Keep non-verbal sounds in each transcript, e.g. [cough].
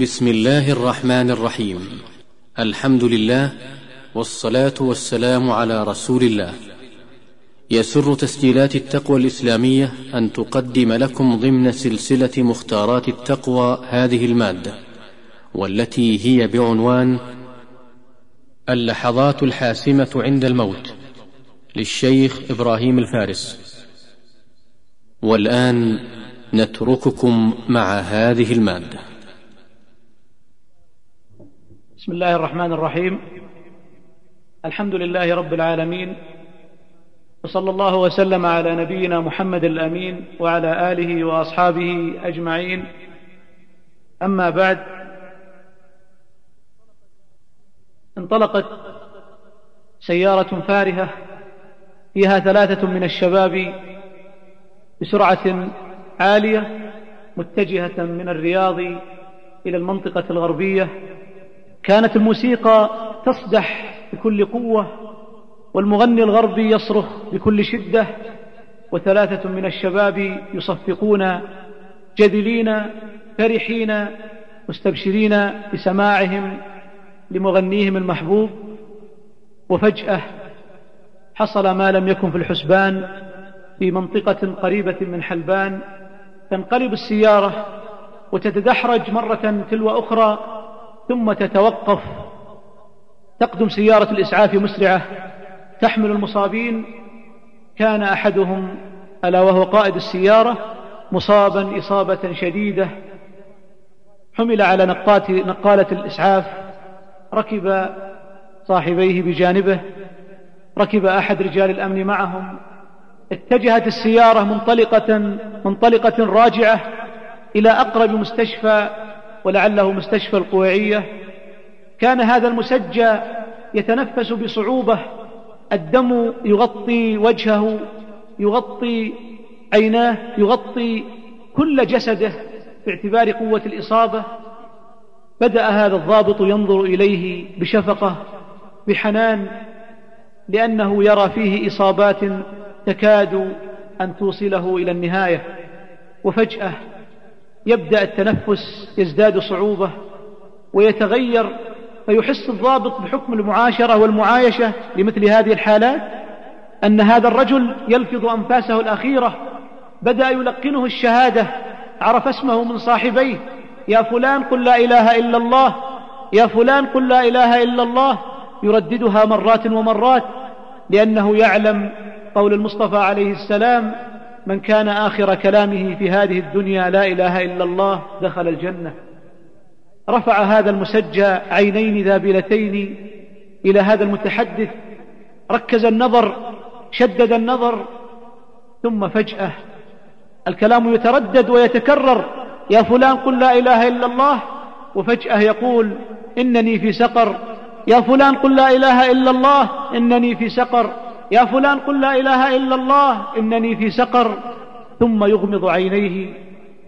بسم الله الرحمن الرحيم. الحمد لله والصلاة والسلام على رسول الله. يسر تسجيلات التقوى الإسلامية أن تقدم لكم ضمن سلسلة مختارات التقوى هذه المادة والتي هي بعنوان اللحظات الحاسمة عند الموت للشيخ إبراهيم الفارس. والآن نترككم مع هذه المادة. بسم الله الرحمن الرحيم. الحمد لله رب العالمين وصلى الله وسلم على نبينا محمد الأمين وعلى آله وأصحابه أجمعين. أما بعد انطلقت سيارة فارهة فيها ثلاثة من الشباب بسرعة عالية متجهة من الرياض إلى المنطقة الغربية. كانت الموسيقى تصدح بكل قوة والمغني الغربي يصرخ بكل شدة وثلاثة من الشباب يصفقون جذلين فرحين مستبشرين بسماعهم لمغنيهم المحبوب. وفجأة حصل ما لم يكن في الحسبان في منطقة قريبة من حلبان تنقلب السيارة وتتدحرج مرة تلو أخرى ثم تتوقف. تقدم سيارة الإسعاف مسرعة. تحمل المصابين. كان أحدهم ألا وهو قائد السيارة مصابا إصابة شديدة. حمل على نقات نقالة الإسعاف. ركب صاحبيه بجانبه. ركب أحد رجال الأمن معهم. اتجهت السيارة منطلقه منطلقة راجعة إلى أقرب مستشفى ولعله مستشفى القويعية كان هذا المسجى يتنفس بصعوبة الدم يغطي وجهه يغطي عيناه يغطي كل جسده باعتبار قوة الإصابة. بدأ هذا الضابط ينظر إليه بشفقة بحنان لأنه يرى فيه إصابات تكاد أن توصله إلى النهاية وفجأة يبدأ التنفس يزداد صعوبة ويتغير فيحس الضابط بحكم المعاشرة والمعايشة لمثل هذه الحالات أن هذا الرجل يلفظ أنفاسه الأخيرة بدأ يلقنه الشهادة عرف اسمه من صاحبيه يا فلان قل لا إله إلا الله يا فلان قل لا إله إلا الله يرددها مرات ومرات لأنه يعلم قول المصطفى عليه السلام من كان آخر كلامه في هذه الدنيا لا إله إلا الله دخل الجنة. رفع هذا المسجى عينين ذابلتين إلى هذا المتحدث ركز النظر شدد النظر ثم فجأة الكلام يتردد ويتكرر يا فلان قل لا إله إلا الله وفجأة يقول إنني في سقر يا فلان قل لا إله إلا الله إنني في سقر. يا فلان قل لا إله إلا الله إنني في سقر ثم يغمض عينيه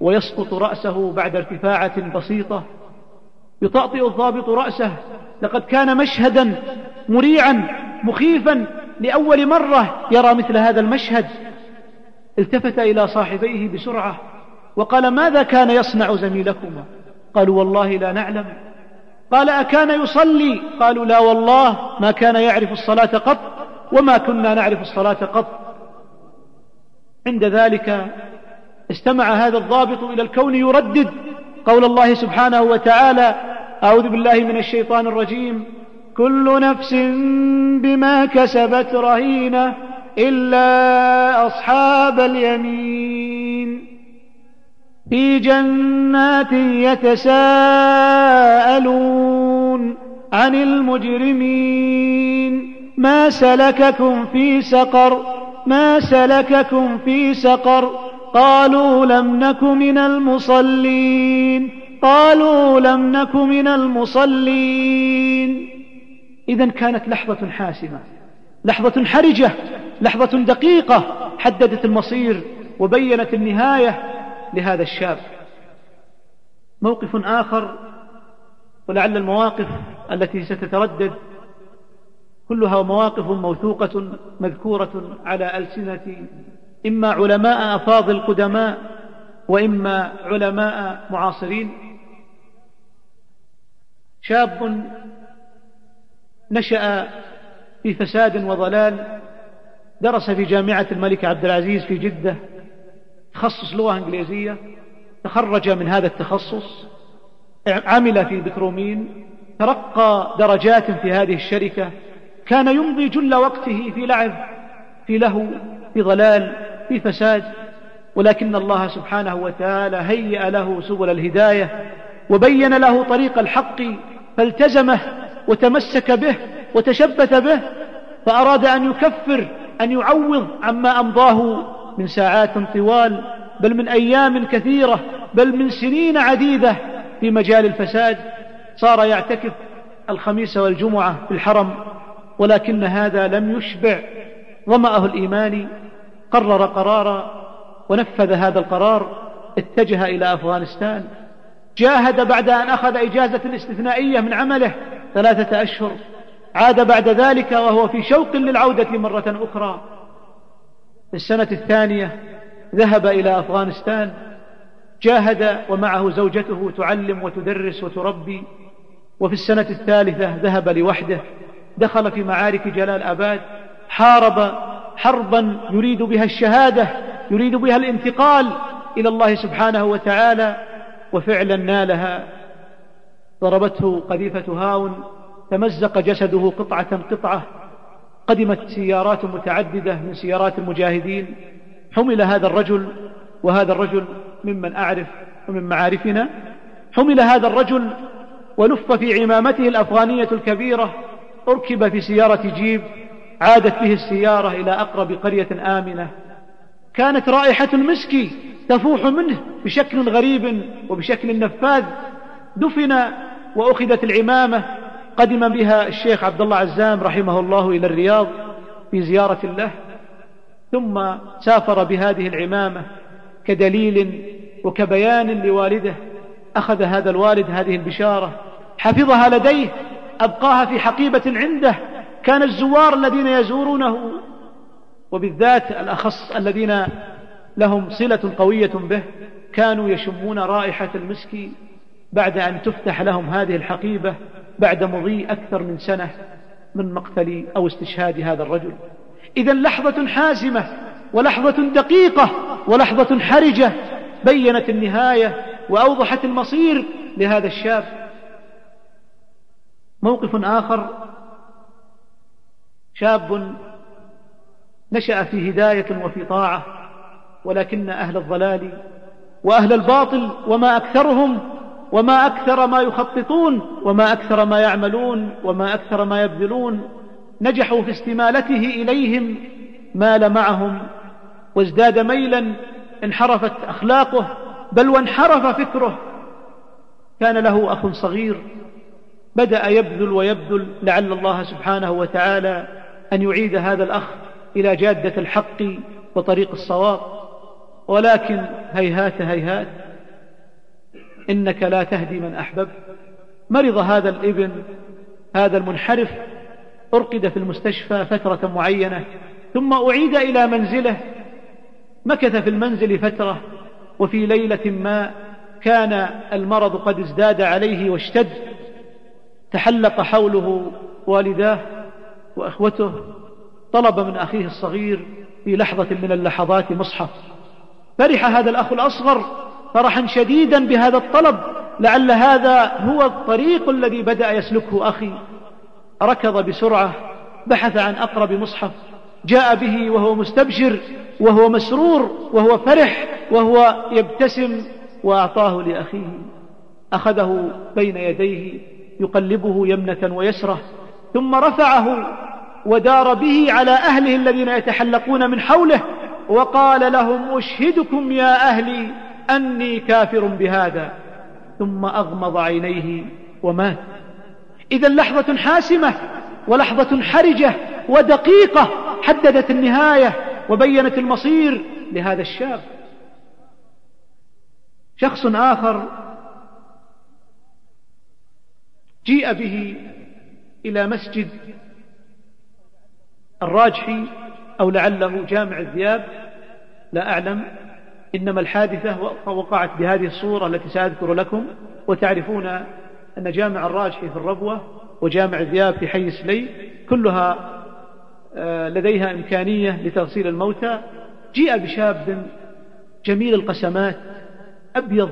ويسقط رأسه بعد ارتفاعة بسيطة. يطأطئ الضابط رأسه لقد كان مشهدا مريعا مخيفا لأول مرة يرى مثل هذا المشهد. التفت إلى صاحبيه بسرعة وقال ماذا كان يصنع زميلكما؟ قالوا والله لا نعلم. قال أكان يصلي؟ قالوا لا والله ما كان يعرف الصلاة قط. وما كنا نعرف الصلاة قط. عند ذلك استمع هذا الضابط إلى الكون يردد قول الله سبحانه وتعالى أعوذ بالله من الشيطان الرجيم. كل نفس بما كسبت رهينة إلا أصحاب اليمين. في جنات يتساءلون عن المجرمين. ما سلككم في سقر ما سلككم في سقر. قالوا لم نك من المصلين قالوا لم نك من المصلين. اذا كانت لحظة حاسمة لحظة حرجة لحظة دقيقة حددت المصير وبينت النهاية لهذا الشاب. موقف آخر ولعل المواقف التي ستتردد كلها مواقف موثوقة مذكورة على ألسنة إما علماء أفاضل قدماء وإما علماء معاصرين. شاب نشأ في فساد وضلال درس في جامعة الملك عبد العزيز في جدة تخصص لغة إنجليزية تخرج من هذا التخصص عمل في بترومين ترقى درجات في هذه الشركة كان يمضي جل وقته في لعب في لهو في ضلال في فساد. ولكن الله سبحانه وتعالى هيأ له سبل الهداية وبين له طريق الحق فالتزمه وتمسك به وتشبث به فأراد أن يكفر أن يعوض عما أمضاه من ساعات طوال بل من أيام كثيرة بل من سنين عديدة في مجال الفساد. صار يعتكف الخميس والجمعة في الحرم. ولكن هذا لم يشبع. ظمأه الإيماني قرر قرارا ونفذ هذا القرار اتجه إلى أفغانستان. جاهد بعد أن أخذ إجازة استثنائية من عمله ثلاثة أشهر. عاد بعد ذلك وهو في شوق للعودة مرة أخرى. في السنة الثانية ذهب إلى أفغانستان. جاهد ومعه زوجته تعلم وتدرس وتربي. وفي السنة الثالثة ذهب لوحده. دخل في معارك جلال أباد حارب حربا يريد بها الشهادة يريد بها الانتقال إلى الله سبحانه وتعالى وفعلا نالها. ضربته قذيفة هاون تمزق جسده قطعة قطعة قدمت سيارات متعددة من سيارات المجاهدين. حمل هذا الرجل وهذا الرجل ممن أعرف ومن معارفنا حمل هذا الرجل ولف في عمامته الأفغانية الكبيرة أركب في سيارة جيب عادت به السيارة إلى أقرب قرية آمنة. كانت رائحة المسك تفوح منه بشكل غريب وبشكل نفاذ. دفن وأخذت العمامة. قدم بها الشيخ عبد الله عزام رحمه الله إلى الرياض في زيارة له. ثم سافر بهذه العمامة كدليل وكبيان لوالده. أخذ هذا الوالد هذه البشارة. حفظها لديه أبقاها في حقيبة عنده كان الزوار الذين يزورونه وبالذات الأخص الذين لهم صلة قوية به كانوا يشمون رائحة المسك بعد أن تفتح لهم هذه الحقيبة بعد مضي أكثر من سنة من مقتل أو استشهاد هذا الرجل. إذا لحظة حازمة ولحظة دقيقة ولحظة حرجة بينت النهاية وأوضحت المصير لهذا الشاب. موقف آخر شاب نشأ في هداية وفي طاعة ولكن أهل الضلال وأهل الباطل وما أكثرهم وما أكثر ما يخططون وما أكثر ما يعملون وما أكثر ما يبذلون نجحوا في استمالته إليهم مال معهم وازداد ميلا انحرفت أخلاقه بل وانحرف فكره. كان له أخ صغير بدأ يبذل ويبذل لعل الله سبحانه وتعالى أن يعيد هذا الأخ إلى جادة الحق وطريق الصواب. ولكن هيهات هيهات إنك لا تهدي من أحببت. مرض هذا الإبن هذا المنحرف أرقد في المستشفى فترة معينة ثم أعيد إلى منزله. مكث في المنزل فترة وفي ليلة ما كان المرض قد ازداد عليه واشتد. تحلق حوله والداه وأخوته طلب من أخيه الصغير في لحظة من اللحظات مصحف. فرح هذا الأخ الأصغر فرحا شديدا بهذا الطلب لعل هذا هو الطريق الذي بدأ يسلكه أخي. ركض بسرعة بحث عن أقرب مصحف جاء به وهو مستبشر وهو مسرور وهو فرح وهو يبتسم وأعطاه لأخيه. أخذه بين يديه يقلبه يمنة ويسرة ثم رفعه ودار به على أهله الذين يتحلقون من حوله وقال لهم أشهدكم يا أهلي أني كافر بهذا. ثم أغمض عينيه ومات. إذا لحظة حاسمة ولحظة حرجة ودقيقة حددت النهاية وبينت المصير لهذا الشاب. شخص آخر جيء به إلى مسجد الراجحي أو لعله جامع الذياب. لا أعلم إنما الحادثة وقعت بهذه الصورة التي سأذكر لكم. وتعرفون أن جامع الراجحي في الربوة وجامع ذياب في حي سلي كلها آه، لديها إمكانية لتغسيل الموتى. جيء بشاب جميل القسمات أبيض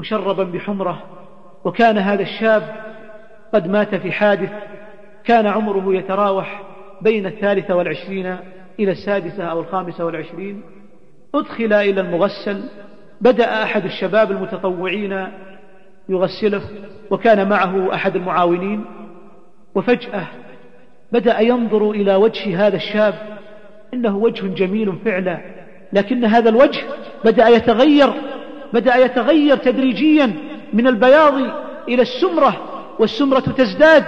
مشربا بحمرة. وكان هذا الشاب قد مات في حادث كان عمره يتراوح بين الثالثة والعشرين إلى السادسة أو الخامسة والعشرين أدخل إلى المغسل بدأ أحد الشباب المتطوعين يغسله وكان معه أحد المعاونين وفجأة بدأ ينظر إلى وجه هذا الشاب إنه وجه جميل فعلا لكن هذا الوجه بدأ يتغير بدأ يتغير تدريجيا من البياض إلى السمرة والسمرة تزداد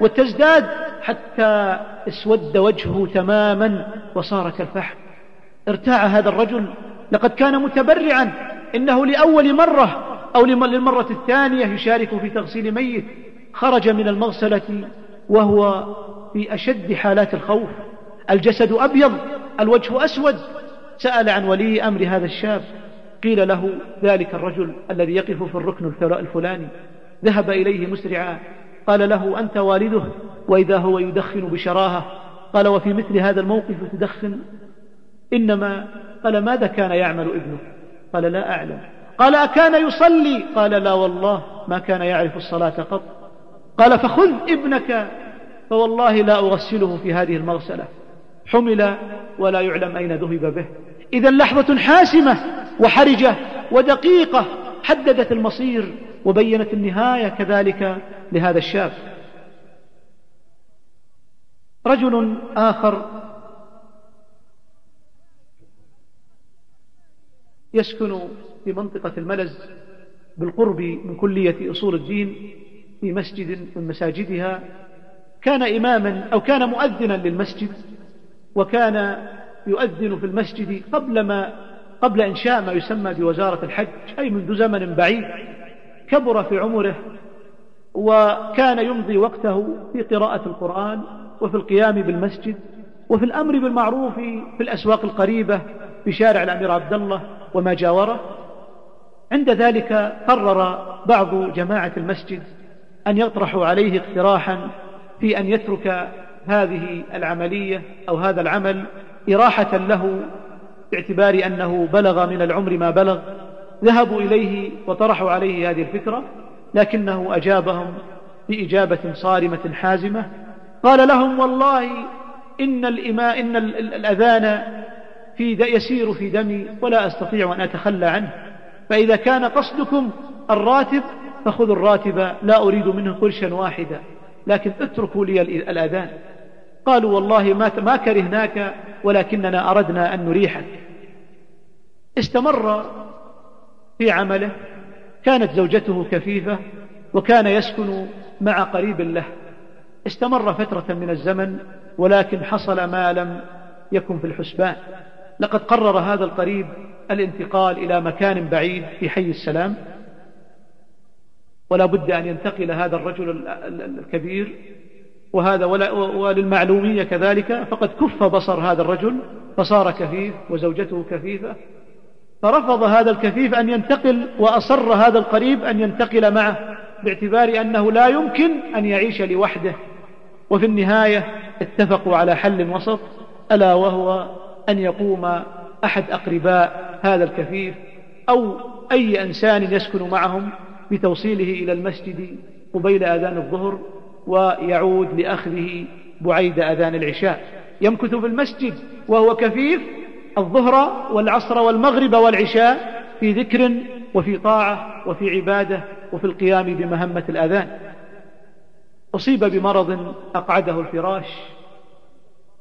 وتزداد حتى اسود وجهه تماما وصار كالفحم. ارتاع هذا الرجل. لقد كان متبرعا. إنه لأول مرة أو للمرة الثانية يشارك في تغسيل ميت. خرج من المغسلة وهو في أشد حالات الخوف. الجسد أبيض الوجه أسود. سأل عن ولي أمر هذا الشاب. قيل له ذلك الرجل الذي يقف في الركن الفلاني. ذهب إليه مسرعا. قال له أنت والده؟ وإذا هو يدخن بشراهة. قال وفي مثل هذا الموقف تدخن؟ إنما. قال ماذا كان يعمل ابنه؟ قال لا أعلم. قال أكان يصلي؟ قال لا والله ما كان يعرف الصلاة قط. قال فخذ ابنك. فوالله لا أغسله في هذه المغسلة. حمل ولا يعلم أين ذهب به. إذا لحظة حاسمة وحرجة ودقيقة حددت المصير. وبينت النهاية كذلك لهذا الشاب. رجل آخر يسكن في منطقة الملز بالقرب من كلية أصول الدين في مسجد من مساجدها. كان إماما أو كان مؤذنا للمسجد وكان يؤذن في المسجد قبل ما قبل إنشاء ما يسمى بوزارة الحج أي منذ زمن بعيد. كبر في عمره وكان يمضي وقته في قراءة القرآن وفي القيام بالمسجد وفي الأمر بالمعروف في الأسواق القريبة في شارع الأمير عبد الله وما جاوره. عند ذلك قرر بعض جماعة المسجد أن يطرحوا عليه اقتراحا في أن يترك هذه العملية أو هذا العمل إراحة له باعتبار أنه بلغ من العمر ما بلغ. ذهبوا إليه وطرحوا عليه هذه الفكرة لكنه أجابهم بإجابة صارمة حازمة. قال لهم والله إن الإماء إن الأذان في يسير في دمي ولا أستطيع أن أتخلى عنه. فإذا كان قصدكم الراتب فخذوا الراتب لا أريد منه قرشا واحدا لكن اتركوا لي الأذان. قالوا والله ما ما كرهناك ولكننا أردنا أن نريحك. استمر في عمله كانت زوجته كفيفة وكان يسكن مع قريب له. استمر فترة من الزمن ولكن حصل ما لم يكن في الحسبان. لقد قرر هذا القريب الانتقال إلى مكان بعيد في حي السلام. ولا بد أن ينتقل هذا الرجل الكبير. وهذا وللمعلومية كذلك فقد كف بصر هذا الرجل فصار كفيف وزوجته كفيفة. فرفض هذا الكفيف أن ينتقل وأصر هذا القريب أن ينتقل معه باعتبار أنه لا يمكن أن يعيش لوحده. وفي النهاية اتفقوا على حل وسط ألا وهو أن يقوم أحد أقرباء هذا الكفيف أو أي إنسان يسكن معهم بتوصيله إلى المسجد قبيل أذان الظهر ويعود لأخذه بعيد أذان العشاء. يمكث في المسجد وهو كفيف الظهر والعصر والمغرب والعشاء في ذكر وفي طاعة وفي عبادة وفي القيام بمهمة الأذان. أصيب بمرض أقعده الفراش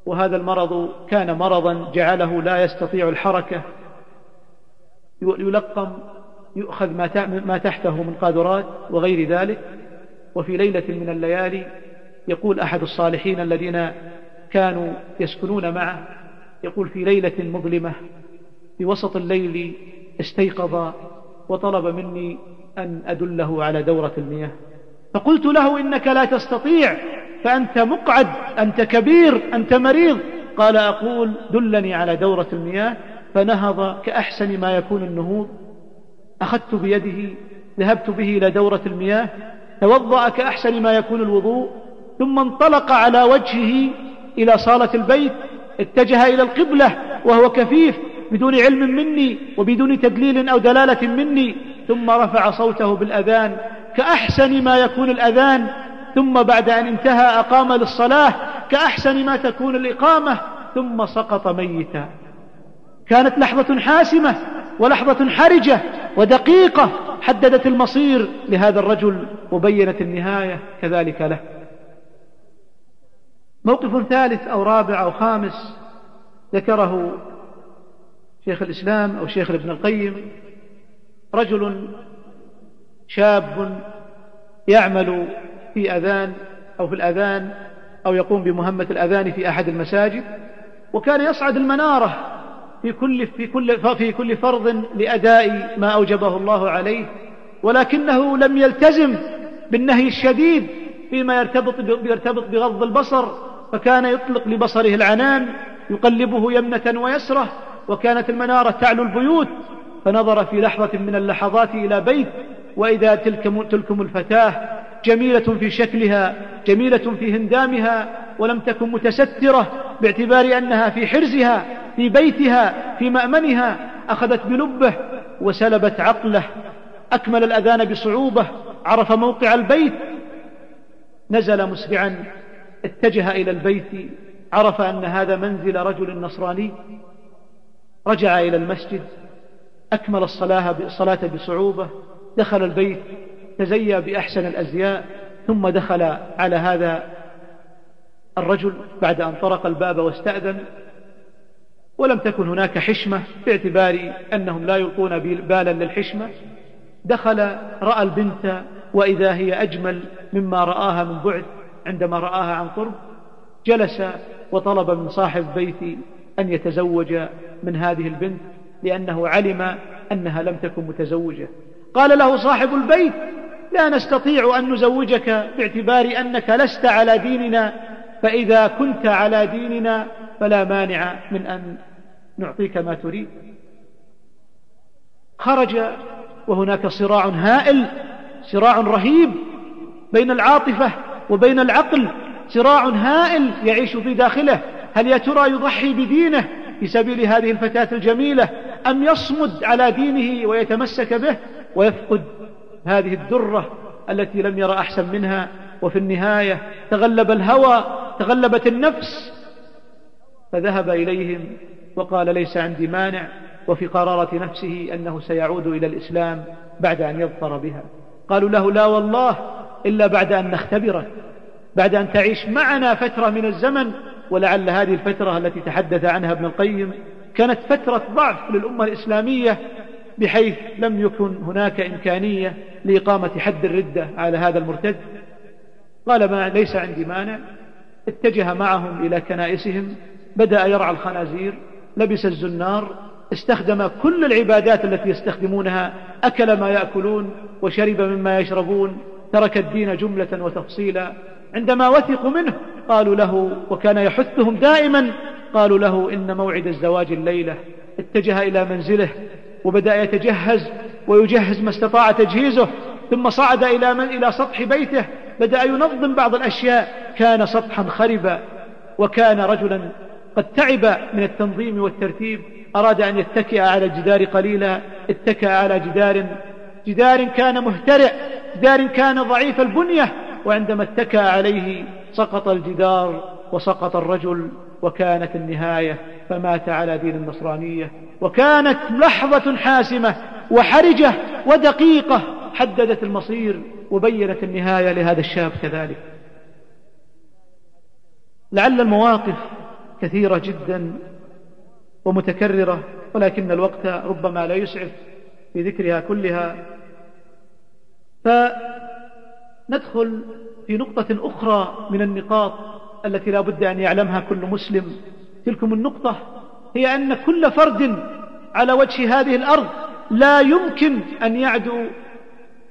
وهذا المرض كان مرضا جعله لا يستطيع الحركة. يلقم يؤخذ ما تحته من قادرات وغير ذلك. وفي ليلة من الليالي يقول أحد الصالحين الذين كانوا يسكنون معه يقول في ليلة مظلمة في وسط الليل استيقظ وطلب مني أن أدله على دورة المياه. فقلت له إنك لا تستطيع فأنت مقعد أنت كبير أنت مريض. قال أقول دلني على دورة المياه. فنهض كأحسن ما يكون النهوض. أخذت بيده ذهبت به إلى دورة المياه. توضأ كأحسن ما يكون الوضوء ثم انطلق على وجهه إلى صالة البيت. اتجه إلى القبلة وهو كفيف بدون علم مني وبدون تدليل أو دلالة مني ثم رفع صوته بالأذان كأحسن ما يكون الأذان ثم بعد أن انتهى أقام للصلاة كأحسن ما تكون الإقامة ثم سقط ميتا. كانت لحظة حاسمة ولحظة حرجة ودقيقة حددت المصير لهذا الرجل وبينت النهاية كذلك له. موقف ثالث أو رابع أو خامس ذكره شيخ الإسلام أو شيخ ابن القيم. رجل شاب يعمل في أذان أو في الأذان أو يقوم بمهمة الأذان في أحد المساجد وكان يصعد المنارة في كل في كل في كل فرض لأداء ما أوجبه الله عليه ولكنه لم يلتزم بالنهي الشديد فيما يرتبط يرتبط بغض البصر فكان يطلق لبصره العنان يقلبه يمنة ويسرة وكانت المنارة تعلو البيوت فنظر في لحظة من اللحظات إلى بيت وإذا تلكم, تلكم الفتاة جميلة في شكلها جميلة في هندامها ولم تكن متسترة باعتبار أنها في حرزها في بيتها في مأمنها أخذت بلبه وسلبت عقله. أكمل الأذان بصعوبة عرف موقع البيت. نزل مسرعا اتجه إلى البيت عرف أن هذا منزل رجل نصراني رجع إلى المسجد أكمل الصلاة الصلاة بصعوبة دخل البيت تزيى بأحسن الأزياء ثم دخل على هذا الرجل بعد أن طرق الباب واستأذن. ولم تكن هناك حشمة باعتبار أنهم لا يلقون بالا للحشمة. دخل رأى البنت وإذا هي أجمل مما رآها من بعد عندما رآها عن قرب جلس وطلب من صاحب بيتي أن يتزوج من هذه البنت لأنه علم أنها لم تكن متزوجة. قال له صاحب البيت لا نستطيع أن نزوجك باعتبار أنك لست على ديننا فإذا كنت على ديننا فلا مانع من أن نعطيك ما تريد. خرج وهناك صراع هائل صراع رهيب بين العاطفة وبين العقل صراع هائل يعيش في داخله. هل يا ترى يضحي بدينه في سبيل هذه الفتاة الجميلة أم يصمد على دينه ويتمسك به ويفقد هذه الدرة التي لم يرى أحسن منها؟ وفي النهاية تغلب الهوى تغلبت النفس. فذهب إليهم وقال ليس عندي مانع وفي قرارة نفسه أنه سيعود إلى الإسلام بعد أن يظفر بها. قالوا له لا والله إلا بعد أن نختبرك بعد أن تعيش معنا فترة من الزمن ولعل هذه الفترة التي تحدث عنها ابن القيم كانت فترة ضعف للأمة الإسلامية بحيث لم يكن هناك إمكانية لإقامة حد الردة على هذا المرتد. قال ما ليس عندي مانع. اتجه معهم إلى كنائسهم بدأ يرعى الخنازير لبس الزنار استخدم كل العبادات التي يستخدمونها أكل ما يأكلون وشرب مما يشربون. ترك الدين جملة وتفصيلا. عندما وثقوا منه قالوا له وكان يحثهم دائما قالوا له إن موعد الزواج الليلة. اتجه إلى منزله وبدأ يتجهز ويجهز ما استطاع تجهيزه ثم صعد إلى من إلى سطح بيته بدأ ينظم بعض الأشياء. كان سطحا خربا وكان رجلا قد تعب من التنظيم والترتيب. أراد أن يتكئ على الجدار قليلا اتكأ على جدار جدار كان مهترئ جدار كان ضعيف البنية وعندما اتكأ عليه سقط الجدار وسقط الرجل وكانت النهاية فمات على دين النصرانية. وكانت لحظة حاسمة وحرجة ودقيقة حددت المصير وبينت النهاية لهذا الشاب كذلك. لعل المواقف كثيرة جدا ومتكررة ولكن الوقت ربما لا يسعف. في ذكرها كلها. فندخل في نقطة أخرى من النقاط التي لا بد أن يعلمها كل مسلم. تلكم النقطة هي أن كل فرد على وجه هذه الأرض لا يمكن أن يعدو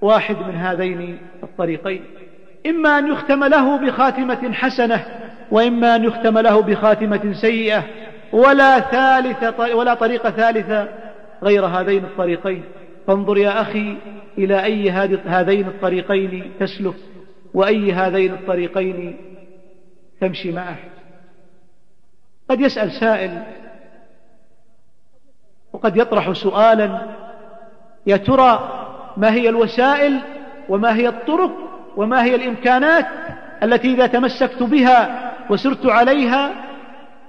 واحد من هذين الطريقين. إما أن يختم له بخاتمة حسنة وإما أن يختم له بخاتمة سيئة ولا ثالث ولا طريقة ثالثة. غير هذين الطريقين. فانظر يا أخي إلى أي هذين الطريقين تسلك وأي هذين الطريقين تمشي معه. قد يسأل سائل وقد يطرح سؤالا يا ترى ما هي الوسائل وما هي الطرق وما هي الإمكانات التي إذا تمسكت بها وسرت عليها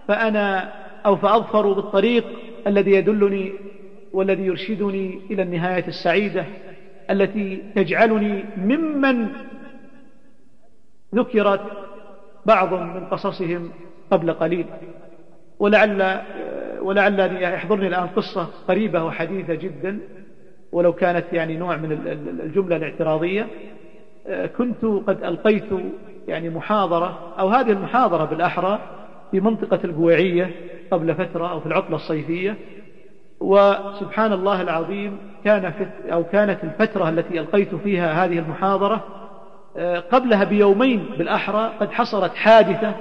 فأنا أو فأظفر بالطريق الذي يدلني والذي يرشدني إلى النهاية السعيدة التي تجعلني ممن ذكرت بعض من قصصهم قبل قليل. ولعل ولعل يحضرني الآن قصة قريبة وحديثة جدا ولو كانت يعني نوع من الجملة الاعتراضية. كنت قد ألقيت يعني محاضرة أو هذه المحاضرة بالأحرى في منطقة البويعية قبل فترة أو في العطلة الصيفية. وسبحان الله العظيم كان أو كانت الفترة التي ألقيت فيها هذه المحاضرة آه، قبلها بيومين بالأحرى قد حصلت حادثة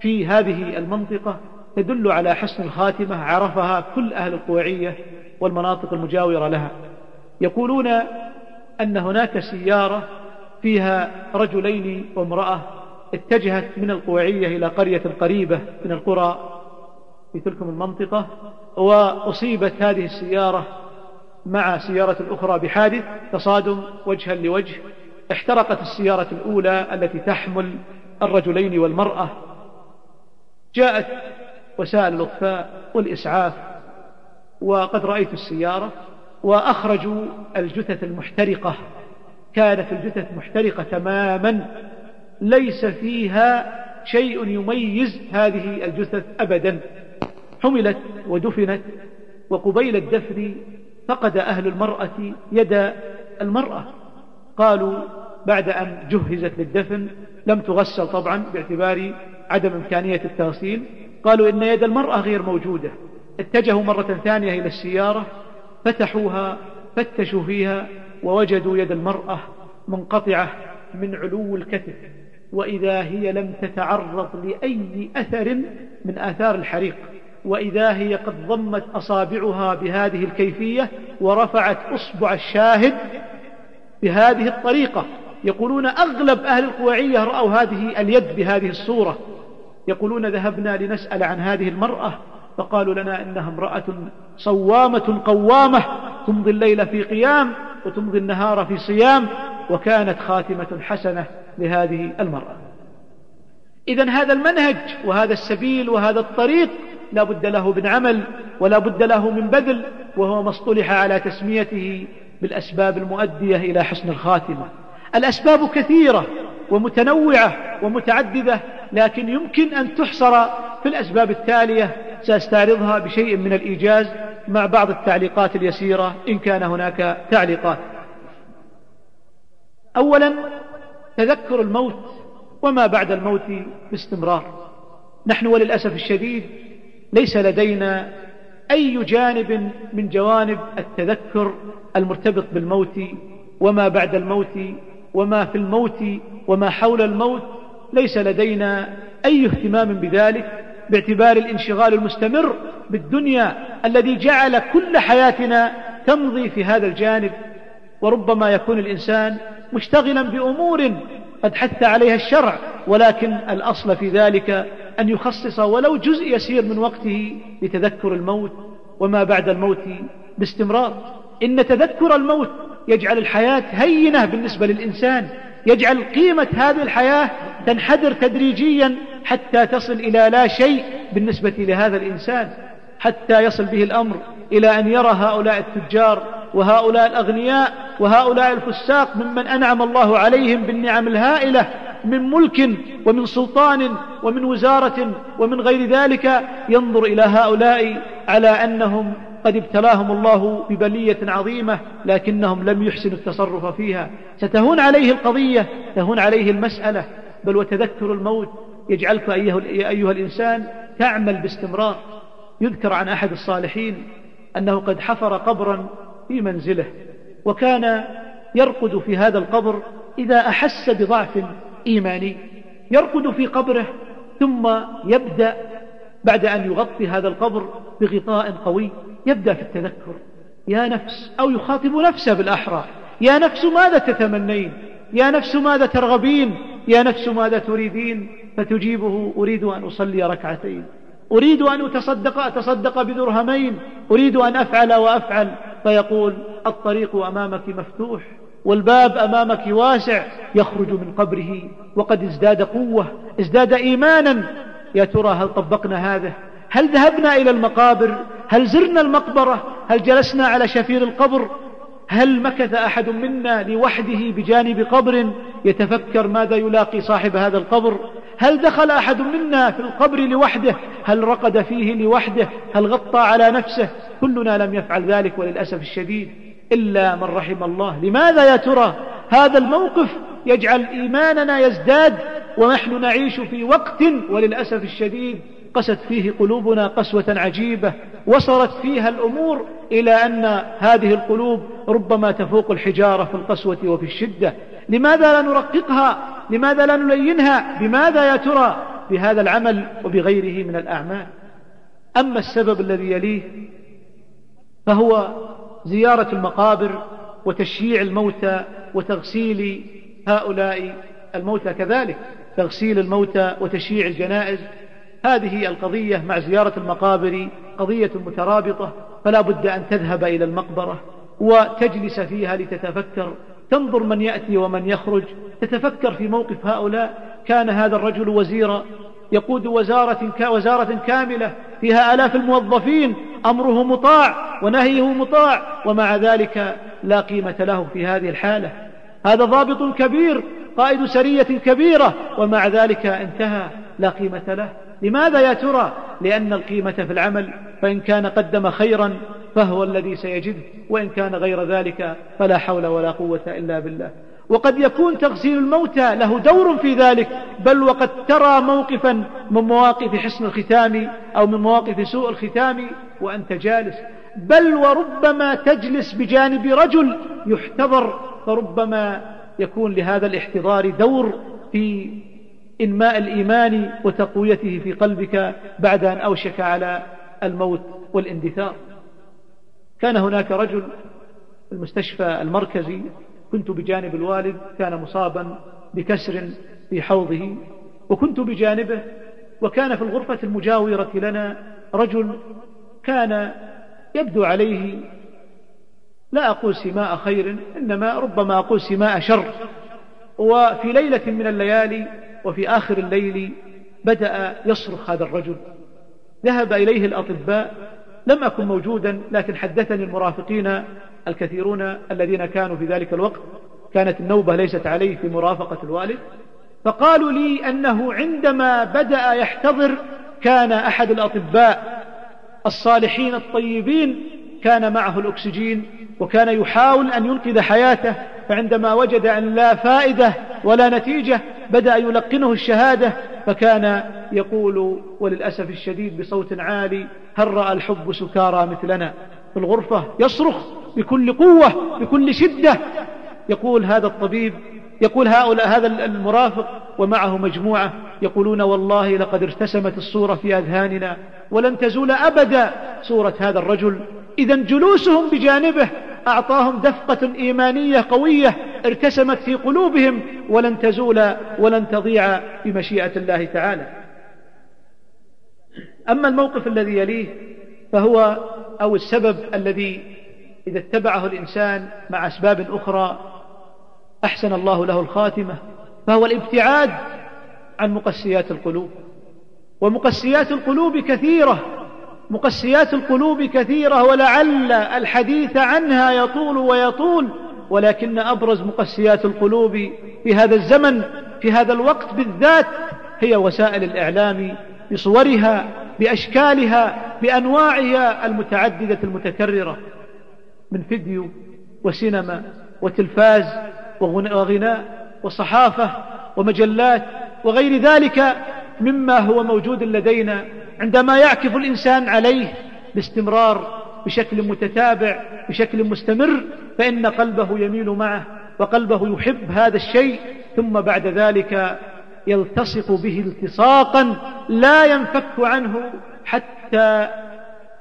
في هذه المنطقة تدل على حسن الخاتمة عرفها كل أهل القويعية والمناطق المجاورة لها. يقولون أن هناك سيارة فيها رجلين وامرأة اتجهت من القويعية إلى قرية قريبة من القرى في تلك المنطقة وأصيبت هذه السيارة مع سيارة أخرى بحادث تصادم وجها لوجه احترقت السيارة الأولى التي تحمل الرجلين والمرأة. جاءت وسائل الإطفاء والإسعاف وقد رأيت السيارة وأخرجوا الجثث المحترقة. كانت الجثث محترقة تماما ليس فيها شيء يميز هذه الجثث أبدا. حملت ودفنت وقبيل الدفن فقد أهل المرأة يد المرأة. قالوا بعد أن جهزت للدفن لم تغسل طبعا باعتبار عدم إمكانية التغسيل. قالوا إن يد المرأة غير موجودة. اتجهوا مرة ثانية إلى السيارة فتحوها فتشوا فيها ووجدوا يد المرأة منقطعة من علو الكتف. وإذا هي لم تتعرض لأي أثر من آثار الحريق. وإذا هي قد ضمت أصابعها بهذه الكيفية ورفعت أصبع الشاهد بهذه الطريقة. يقولون أغلب أهل القويعية رأوا هذه اليد بهذه الصورة. يقولون ذهبنا لنسأل عن هذه المرأة. فقالوا لنا إنها امرأة صوامة قوامة تمضي الليل في قيام وتمضي النهار في صيام وكانت خاتمة حسنة لهذه المرأة. إذا هذا المنهج وهذا السبيل وهذا الطريق لا بد له من عمل ولا بد له من بذل وهو ما اصطلح على تسميته بالأسباب المؤدية إلى حسن الخاتمة. الأسباب كثيرة ومتنوعة ومتعددة لكن يمكن أن تحصر في الأسباب التالية. سأستعرضها بشيء من الإيجاز مع بعض التعليقات اليسيرة إن كان هناك تعليقات. أولا تذكر الموت وما بعد الموت باستمرار. نحن وللأسف الشديد ليس لدينا أي جانب من جوانب التذكر المرتبط بالموت وما بعد الموت وما في الموت وما حول الموت. ليس لدينا أي اهتمام بذلك باعتبار الانشغال المستمر بالدنيا الذي جعل كل حياتنا تمضي في هذا الجانب. وربما يكون الإنسان مشتغلا بأمور قد حث عليها الشرع ولكن الأصل في ذلك أن يخصص ولو جزء يسير من وقته لتذكر الموت وما بعد الموت باستمرار. إن تذكر الموت يجعل الحياة هينة بالنسبة للإنسان يجعل قيمة هذه الحياة تنحدر تدريجيا حتى تصل إلى لا شيء بالنسبة لهذا الإنسان حتى يصل به الأمر إلى أن يرى هؤلاء التجار وهؤلاء الأغنياء وهؤلاء الفساق ممن أنعم الله عليهم بالنعم الهائلة. من ملك ومن سلطان ومن وزارة ومن غير ذلك ينظر إلى هؤلاء على أنهم قد ابتلاهم الله ببلية عظيمة لكنهم لم يحسنوا التصرف فيها. ستهون عليه القضية تهون عليه المسألة. بل وتذكر الموت يجعلك أيها الإنسان تعمل باستمرار. يذكر عن أحد الصالحين أنه قد حفر قبرا في منزله وكان يرقد في هذا القبر إذا أحس بضعف إيماني يرقد في قبره ثم يبدأ بعد أن يغطي هذا القبر بغطاء قوي يبدأ في التذكر. يا نفس أو يخاطب نفسه بالأحرى يا نفس ماذا تتمنين؟ يا نفس ماذا ترغبين؟ يا نفس ماذا تريدين؟ فتجيبه أريد أن أصلي ركعتين. أريد أن أتصدق أتصدق بدرهمين. أريد أن أفعل وأفعل. فيقول الطريق أمامك مفتوح. والباب أمامك واسع يخرج من قبره وقد ازداد قوة ازداد إيمانا. يا ترى هل طبقنا هذا؟ هل ذهبنا إلى المقابر؟ هل زرنا المقبرة؟ هل جلسنا على شفير القبر؟ هل مكث أحد منا لوحده بجانب قبر يتفكر ماذا يلاقي صاحب هذا القبر؟ هل دخل أحد منا في القبر لوحده؟ هل رقد فيه لوحده؟ هل غطى على نفسه؟ كلنا لم يفعل ذلك وللأسف الشديد. إلا من رحم الله. لماذا يا ترى هذا الموقف يجعل إيماننا يزداد ونحن نعيش في وقت وللأسف الشديد قست فيه قلوبنا قسوة عجيبة وصلت فيها الأمور إلى أن هذه القلوب ربما تفوق الحجارة في القسوة وفي الشدة. لماذا لا نرققها؟ لماذا لا نلينها؟ بماذا يا ترى؟ بهذا العمل وبغيره من الأعمال. أما السبب الذي يليه فهو زيارة المقابر وتشييع الموتى وتغسيل هؤلاء الموتى كذلك تغسيل الموتى وتشييع الجنائز. هذه القضية مع زيارة المقابر قضية مترابطة فلا بد أن تذهب إلى المقبرة وتجلس فيها لتتفكر. تنظر من يأتي ومن يخرج. تتفكر في موقف هؤلاء. كان هذا الرجل وزيرا يقود وزارة, وزارة كاملة فيها آلاف الموظفين. أمره مطاع ونهيه مطاع ومع ذلك لا قيمة له في هذه الحالة. هذا ضابط كبير قائد سرية كبيرة ومع ذلك انتهى لا قيمة له. لماذا يا ترى؟ لأن القيمة في العمل فإن كان قدم خيرا فهو الذي سيجده وإن كان غير ذلك فلا حول ولا قوة إلا بالله. وقد يكون تغسيل الموتى له دور في ذلك بل وقد ترى موقفا من مواقف حسن الختام أو من مواقف سوء الختام وأنت جالس. بل وربما تجلس بجانب رجل يحتضر فربما يكون لهذا الاحتضار دور في إنماء الإيمان وتقويته في قلبك بعد أن أوشك على الموت والاندثار. كان هناك رجل في المستشفى المركزي كنت بجانب الوالد كان مصابا بكسر في حوضه وكنت بجانبه وكان في الغرفة المجاورة لنا رجل كان يبدو عليه لا أقول سماء خير إنما ربما أقول سماء شر. وفي ليلة من الليالي وفي آخر الليل بدأ يصرخ هذا الرجل. ذهب إليه الأطباء لم أكن موجودا لكن حدثني المرافقين الكثيرون الذين كانوا في ذلك الوقت كانت النوبة ليست عليه في مرافقة الوالد. فقالوا لي أنه عندما بدأ يحتضر كان أحد الأطباء الصالحين الطيبين كان معه الأكسجين وكان يحاول أن ينقذ حياته فعندما وجد أن لا فائدة ولا نتيجة بدأ يلقنه الشهادة فكان يقول وللأسف الشديد بصوت عالي هل رأى الحب سكارى مثلنا في الغرفة؟ يصرخ. بكل قوة بكل شدة. يقول هذا الطبيب يقول هؤلاء هذا المرافق ومعه مجموعة يقولون والله لقد ارتسمت الصورة في أذهاننا ولن تزول أبدا صورة هذا الرجل. إذا جلوسهم بجانبه أعطاهم دفقة إيمانية قوية ارتسمت في قلوبهم ولن تزول ولن تضيع بمشيئة الله تعالى. أما الموقف الذي يليه فهو أو السبب الذي إذا اتبعه الإنسان مع أسباب أخرى أحسن الله له الخاتمة فهو الابتعاد عن مقسيات القلوب. ومقسيات القلوب كثيرة مقسيات القلوب كثيرة ولعل الحديث عنها يطول ويطول ولكن أبرز مقسيات القلوب في هذا الزمن في هذا الوقت بالذات هي وسائل الإعلام بصورها بأشكالها بأنواعها المتعددة المتكررة. من فيديو وسينما وتلفاز وغناء وصحافة ومجلات وغير ذلك مما هو موجود لدينا عندما يعكف الإنسان عليه باستمرار بشكل متتابع بشكل مستمر فإن قلبه يميل معه وقلبه يحب هذا الشيء ثم بعد ذلك يلتصق به التصاقا لا ينفك عنه حتى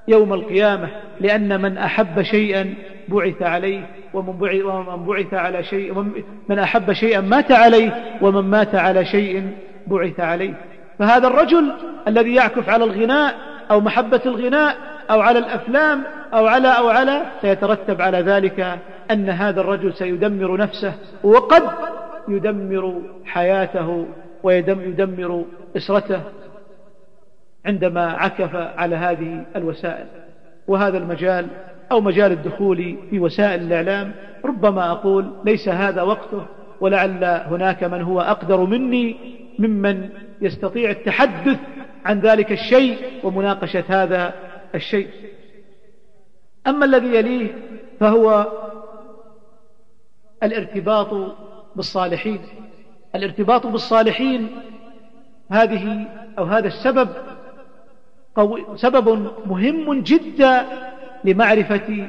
يوم القيامة لأن من أحب شيئا بعث عليه ومن بعث على شيء من أحب شيئا مات عليه ومن مات على شيء بعث عليه. فهذا الرجل الذي يعكف على الغناء أو محبة الغناء أو على الأفلام أو على أو على سيترتب على ذلك أن هذا الرجل سيدمر نفسه وقد يدمر حياته ويدمر أسرته. عندما عكف على هذه الوسائل وهذا المجال أو مجال الدخول في وسائل الإعلام ربما أقول ليس هذا وقته ولعل هناك من هو أقدر مني ممن يستطيع التحدث عن ذلك الشيء ومناقشة هذا الشيء. أما الذي يليه فهو الارتباط بالصالحين. الارتباط بالصالحين هذه أو هذا السبب سبب مهم جدا لمعرفة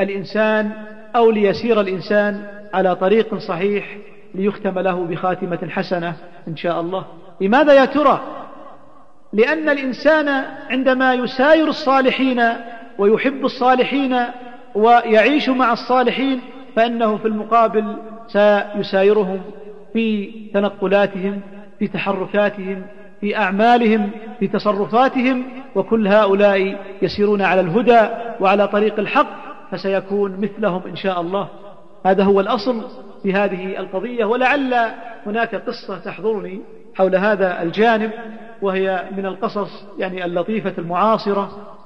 الإنسان أو ليسير الإنسان على طريق صحيح ليختم له بخاتمة حسنة إن شاء الله. لماذا يا ترى؟ لأن الإنسان عندما يساير الصالحين ويحب الصالحين ويعيش مع الصالحين فإنه في المقابل سيسايرهم في تنقلاتهم في تحركاتهم في أعمالهم في تصرفاتهم وكل هؤلاء يسيرون على الهدى وعلى طريق الحق فسيكون مثلهم إن شاء الله. هذا هو الأصل في هذه القضية ولعل هناك قصة تحضرني حول هذا الجانب وهي من القصص يعني اللطيفة المعاصرة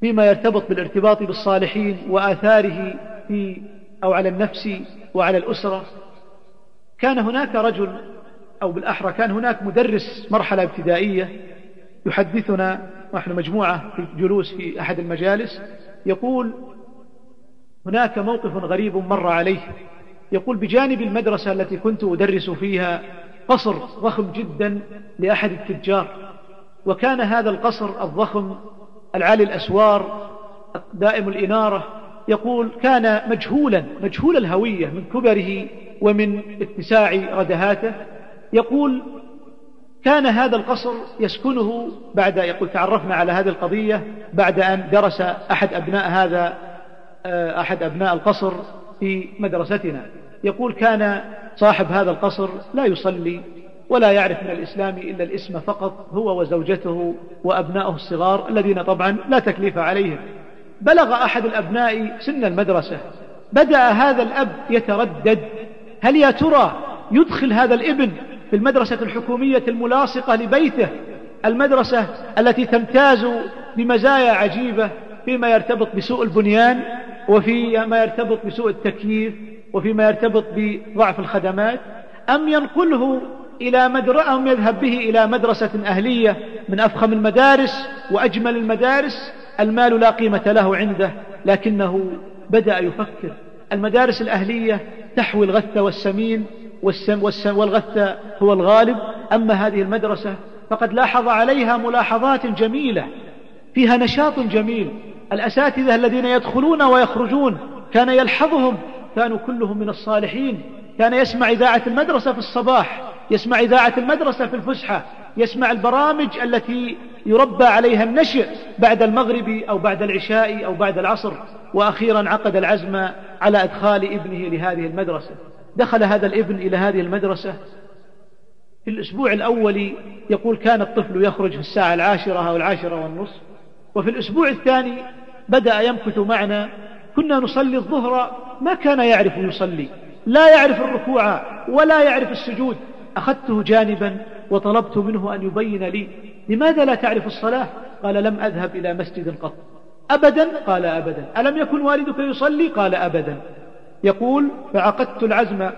فيما يرتبط بالارتباط بالصالحين وآثاره في أو على النفس وعلى الأسرة. كان هناك رجل أو بالأحرى كان هناك مدرس مرحلة ابتدائية يحدثنا ونحن مجموعة في جلوس في أحد المجالس يقول هناك موقف غريب مر عليه. يقول بجانب المدرسة التي كنت أدرس فيها قصر ضخم جدا لأحد التجار وكان هذا القصر الضخم العالي الأسوار دائم الإنارة. يقول كان مجهولا مجهول الهوية من كبره ومن اتساع ردهاته يقول كان هذا القصر يسكنه بعد يقول تعرفنا على هذه القضية بعد أن درس أحد أبناء هذا آه، أحد أبناء القصر في مدرستنا. يقول كان صاحب هذا القصر لا يصلي ولا يعرف من الإسلام إلا الاسم فقط هو وزوجته وأبنائه الصغار الذين طبعا لا تكليف عليهم. بلغ أحد الأبناء سن المدرسة. بدأ هذا الأب يتردد هل يا ترى يدخل هذا الابن في المدرسة الحكومية الملاصقة لبيته المدرسة التي تمتاز بمزايا عجيبة فيما يرتبط بسوء البنيان وفيما يرتبط بسوء التكييف وفيما يرتبط بضعف الخدمات. أم ينقله إلى مدرسة أم يذهب به إلى مدرسة أهلية من أفخم المدارس وأجمل المدارس؟ المال لا قيمة له عنده لكنه بدأ يفكر. المدارس الأهلية تحوي الغث والسمين والسم والسم والغث هو الغالب. أما هذه المدرسة فقد لاحظ عليها ملاحظات جميلة فيها نشاط جميل. الأساتذة الذين يدخلون ويخرجون كان يلحظهم كانوا كلهم من الصالحين. كان يسمع إذاعة المدرسة في الصباح يسمع إذاعة المدرسة في الفسحة يسمع البرامج التي يربى عليها النشء بعد المغرب أو بعد العشاء أو بعد العصر. وأخيرا عقد العزم على إدخال ابنه لهذه المدرسة. دخل هذا الابن إلى هذه المدرسة. في الأسبوع الأول يقول كان الطفل يخرج في الساعة العاشرة أو العاشرة والنصف وفي الأسبوع الثاني بدأ يمكث معنا. كنا نصلي الظهر ما كان يعرف يصلي لا يعرف الركوع ولا يعرف السجود. أخذته جانبا وطلبت منه أن يبين لي لماذا لا تعرف الصلاة؟ قال لم أذهب إلى مسجد قط. أبدا؟ قال أبدا. ألم يكن والدك يصلي؟ قال أبدا. يقول فعقدت العزم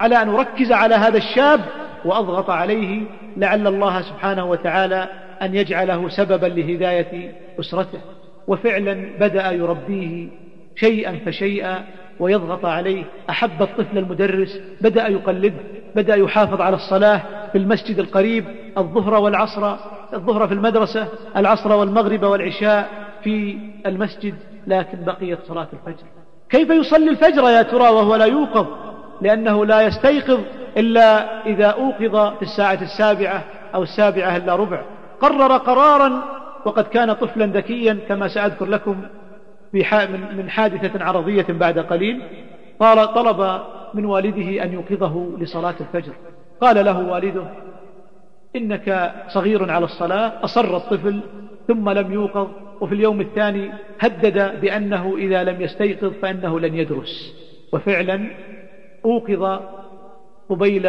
على أن أركز على هذا الشاب وأضغط عليه لعل الله سبحانه وتعالى أن يجعله سببا لهداية أسرته. وفعلا بدأ يربيه شيئا فشيئا ويضغط عليه. أحب الطفل المدرس. بدأ يقلده. بدأ يحافظ على الصلاة في المسجد القريب. الظهر والعصر. الظهر في المدرسة. العصر والمغرب والعشاء في المسجد. لكن بقيت صلاة الفجر. كيف يصلي الفجر يا ترى وهو لا يوقظ؟ لأنه لا يستيقظ إلا إذا أوقظ في الساعة السابعة أو السابعة إلا ربع. قرر قرارا وقد كان طفلا ذكيا كما سأذكر لكم من حادثة عرضية بعد قليل. طلب من والده أن يوقظه لصلاة الفجر. قال له والده إنك صغير على الصلاة أصر الطفل ثم لم يوقظ وفي اليوم الثاني هدد بأنه إذا لم يستيقظ فإنه لن يدرس. وفعلا أوقظ قبيل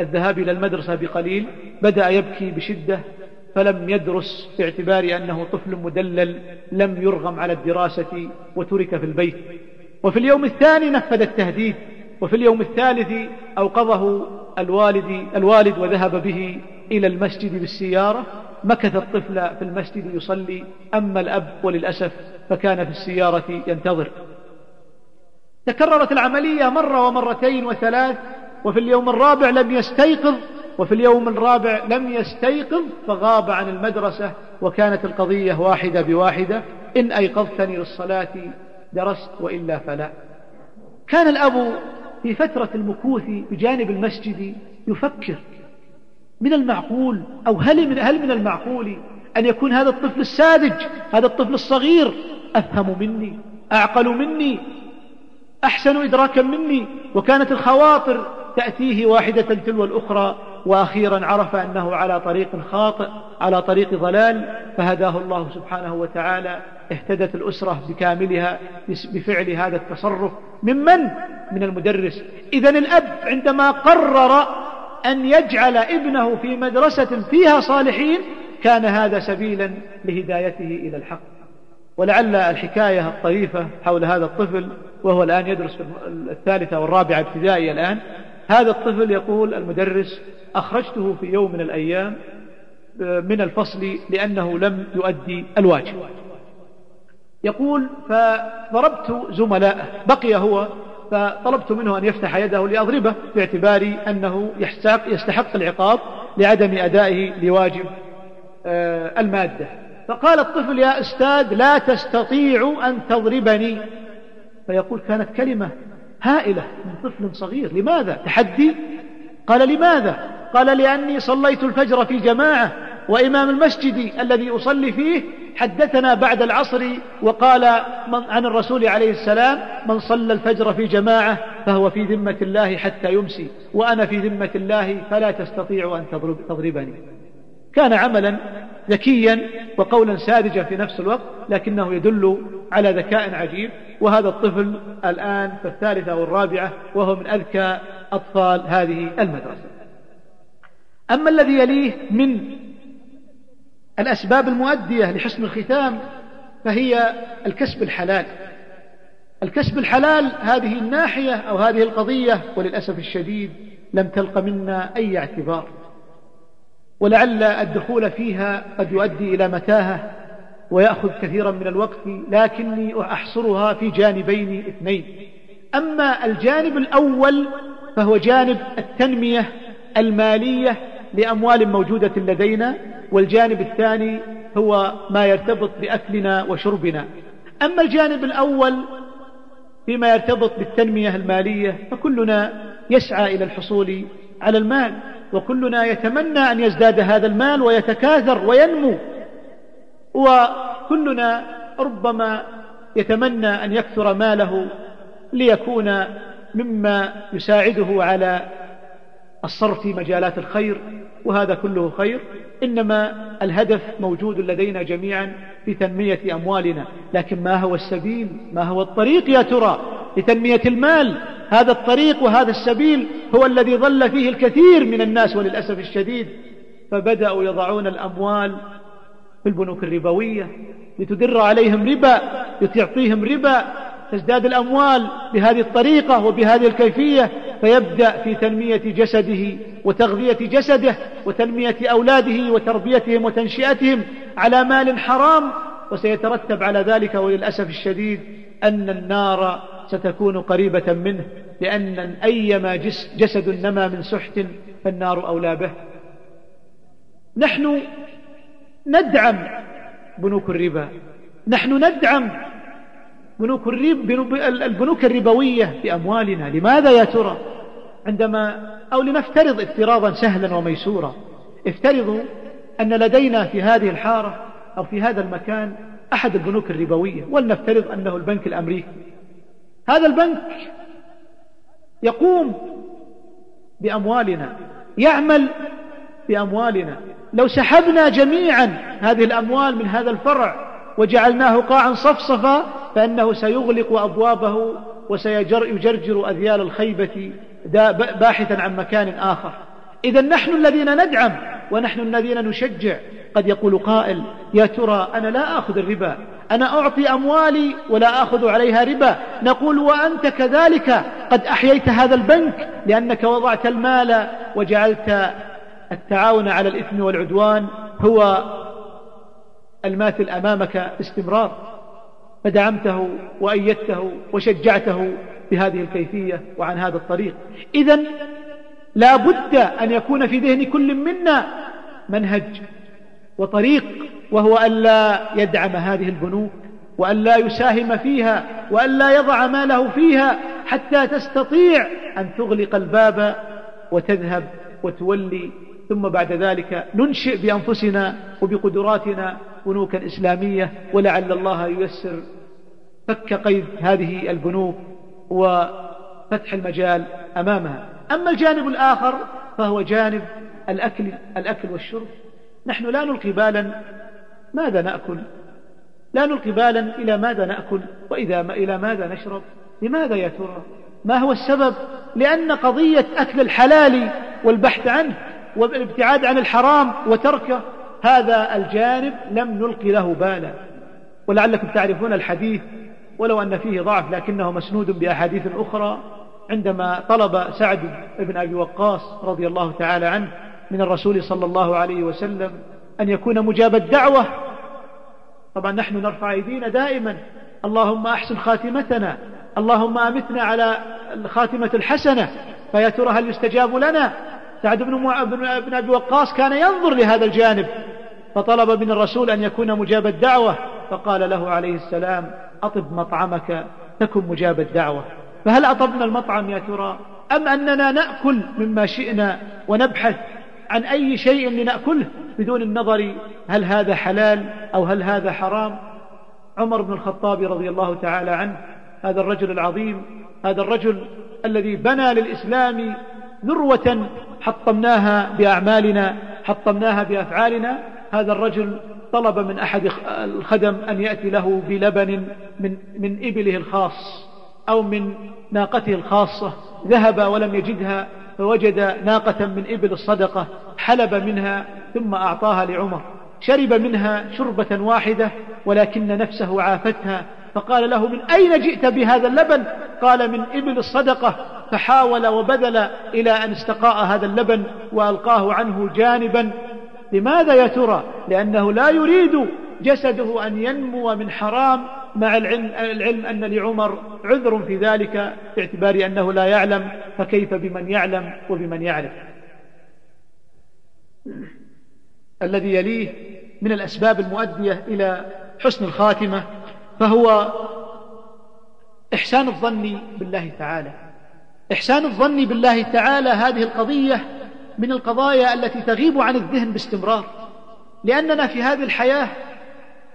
الذهاب إلى المدرسة بقليل بدأ يبكي بشدة فلم يدرس باعتبار أنه طفل مدلل لم يرغم على الدراسة وترك في البيت. وفي اليوم الثاني نفذ التهديد وفي اليوم الثالث أوقظه الوالد, الوالد وذهب به إلى المسجد بالسيارة مكث الطفل في المسجد يصلي أما الأب وللأسف فكان في السيارة ينتظر. تكررت العملية مرة ومرتين وثلاث وفي اليوم الرابع لم يستيقظ وفي اليوم الرابع لم يستيقظ فغاب عن المدرسة وكانت القضية واحدة بواحدة إن أيقظتني للصلاة درست وإلا فلا. كان الأب في فترة المكوث بجانب المسجد يفكر من المعقول أو هل من, هل من المعقول أن يكون هذا الطفل الساذج هذا الطفل الصغير؟ أفهم مني أعقل مني أحسن إدراكا مني. وكانت الخواطر تأتيه واحدة تلو الأخرى وأخيرا عرف أنه على طريق خاطئ على طريق ضلال. فهداه الله سبحانه وتعالى اهتدت الأسرة بكاملها بفعل هذا التصرف. ممن؟ من المدرس. إذا الأب عندما قرر أن يجعل ابنه في مدرسة فيها صالحين كان هذا سبيلا لهدايته إلى الحق. ولعل الحكاية الطريفة حول هذا الطفل وهو الآن يدرس في الثالثة والرابعة ابتدائي الآن. هذا الطفل يقول المدرس أخرجته في يوم من الأيام آه، من الفصل لأنه لم يؤدي الواجب. يقول فضربت زملائه بقي هو فطلبت منه أن يفتح يده لأضربه باعتبار أنه يستحق العقاب لعدم أدائه لواجب آه، المادة. فقال الطفل يا أستاذ لا تستطيع أن تضربني. فيقول كانت كلمة هائلة من طفل صغير لماذا؟ تحدي؟ قال لماذا؟ قال لأني صليت الفجر في جماعة وإمام المسجد الذي أصلي فيه حدثنا بعد العصر وقال عن الرسول عليه السلام من صلى الفجر في جماعة فهو في ذمة الله حتى يمسي وأنا في ذمة الله فلا تستطيع أن تضربني. كان عملا ذكيا وقولا ساذجا في نفس الوقت لكنه يدل على ذكاء عجيب وهذا الطفل الآن في الثالثة والرابعة وهو من أذكى أطفال هذه المدرسة. أما الذي يليه من الأسباب المؤدية لحسن الختام فهي الكسب الحلال. الكسب الحلال هذه الناحية أو هذه القضية وللأسف الشديد لم تلق منا أي اعتبار. ولعل الدخول فيها قد يؤدي إلى متاهة ويأخذ كثيرا من الوقت لكني أحصرها في جانبين اثنين. أما الجانب الأول فهو جانب التنمية المالية لأموال موجودة لدينا والجانب الثاني هو ما يرتبط بأكلنا وشربنا. أما الجانب الأول فيما يرتبط بالتنمية المالية فكلنا يسعى إلى الحصول على المال وكلنا يتمنى أن يزداد هذا المال ويتكاثر وينمو. وكلنا ربما يتمنى أن يكثر ماله ليكون مما يساعده على الصرف في مجالات الخير وهذا كله خير إنما الهدف موجود لدينا جميعا في تنمية أموالنا. لكن ما هو السبيل؟ ما هو الطريق يا ترى؟ لتنمية المال. هذا الطريق وهذا السبيل هو الذي ظل فيه الكثير من الناس وللأسف الشديد. فبدأوا يضعون الأموال في البنوك الربوية لتدر عليهم ربا لتعطيهم ربا. تزداد الأموال بهذه الطريقة وبهذه الكيفية. فيبدأ في تنمية جسده وتغذية جسده وتنمية أولاده وتربيتهم وتنشئتهم على مال حرام وسيترتب على ذلك وللأسف الشديد أن النار ستكون قريبة منه لأن أيما جسد نما من سحت فالنار أولى به. نحن ندعم بنوك الربا نحن ندعم بنوك البنوك الربوية بأموالنا. لماذا يا ترى؟ عندما أو لنفترض افتراضا سهلا وميسورا. افترضوا أن لدينا في هذه الحارة أو في هذا المكان أحد البنوك الربوية ولنفترض أنه البنك الأمريكي. هذا البنك يقوم بأموالنا يعمل بأموالنا. لو سحبنا جميعا هذه الأموال من هذا الفرع وجعلناه قاعا صفصفا فإنه سيغلق أبوابه وسيجرجر أذيال الخيبة باحثا عن مكان آخر. إذا نحن الذين ندعم ونحن الذين نشجع. قد يقول قائل يا ترى أنا لا أخذ الربا أنا أعطي أموالي ولا أخذ عليها ربا. نقول وأنت كذلك قد أحييت هذا البنك لأنك وضعت المال وجعلت التعاون على الإثم والعدوان هو الماثل أمامك باستمرار فدعمته وأيدته وشجعته بهذه الكيفية وعن هذا الطريق. إذا لا بد أن يكون في ذهن كل منا منهج وطريق وهو ألا يدعم هذه البنوك وألا يساهم فيها وألا يضع ماله فيها حتى تستطيع أن تغلق الباب وتذهب وتولي ثم بعد ذلك ننشئ بأنفسنا وبقدراتنا بنوكا إسلامية ولعل الله ييسر. فك قيد هذه البنوك وفتح المجال أمامها. أما الجانب الآخر فهو جانب الأكل, الأكل والشرب. نحن لا نلقي بالا ماذا نأكل لا نلقي بالا إلى ماذا نأكل وإذا ما إلى ماذا نشرب لماذا يا ترى ما هو السبب؟ لأن قضية أكل الحلال والبحث عنه والابتعاد عن الحرام وتركه هذا الجانب لم نلقي له بالا. ولعلكم تعرفون الحديث ولو أن فيه ضعف لكنه مسنود بأحاديث أخرى. عندما طلب سعد بن أبي وقاص رضي الله تعالى عنه من الرسول صلى الله عليه وسلم أن يكون مجاب الدعوة. طبعا نحن نرفع أيدينا دائما. اللهم أحسن خاتمتنا. اللهم أمتنا على الخاتمة الحسنة. فيا ترى هل يستجاب لنا؟ سعد بن. بن أبي وقاص كان ينظر لهذا الجانب فطلب من الرسول أن يكون مجاب الدعوة فقال له عليه السلام أطب مطعمك تكن مجاب الدعوة فهل أطبنا المطعم يا ترى أم أننا نأكل مما شئنا ونبحث عن أي شيء لنأكله بدون النظر هل هذا حلال أو هل هذا حرام عمر بن الخطاب رضي الله تعالى عنه هذا الرجل العظيم هذا الرجل الذي بنى للإسلام ذروة حطمناها بأعمالنا حطمناها بأفعالنا. هذا الرجل طلب من أحد الخدم أن يأتي له بلبن من, من إبله الخاص أو من ناقته الخاصة. ذهب ولم يجدها فوجد ناقة من إبل الصدقة حلب منها ثم أعطاها لعمر. شرب منها شربة واحدة ولكن نفسه عافتها. فقال له من أين جئت بهذا اللبن؟ قال من إبل الصدقة. فحاول وبذل إلى أن استقاء هذا اللبن وألقاه عنه جانبا. لماذا يا ترى؟ لأنه لا يريد جسده أن ينمو من حرام مع العلم, العلم أن لعمر عذر في ذلك باعتبار أنه لا يعلم. فكيف بمن يعلم وبمن يعرف؟ الذي يليه من الأسباب المؤدية إلى حسن الخاتمة فهو إحسان الظن بالله تعالى. إحسان الظن بالله تعالى هذه القضية من القضايا التي تغيب عن الذهن باستمرار. لأننا في هذه الحياة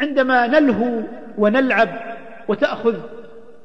عندما نلهو ونلعب وتأخذ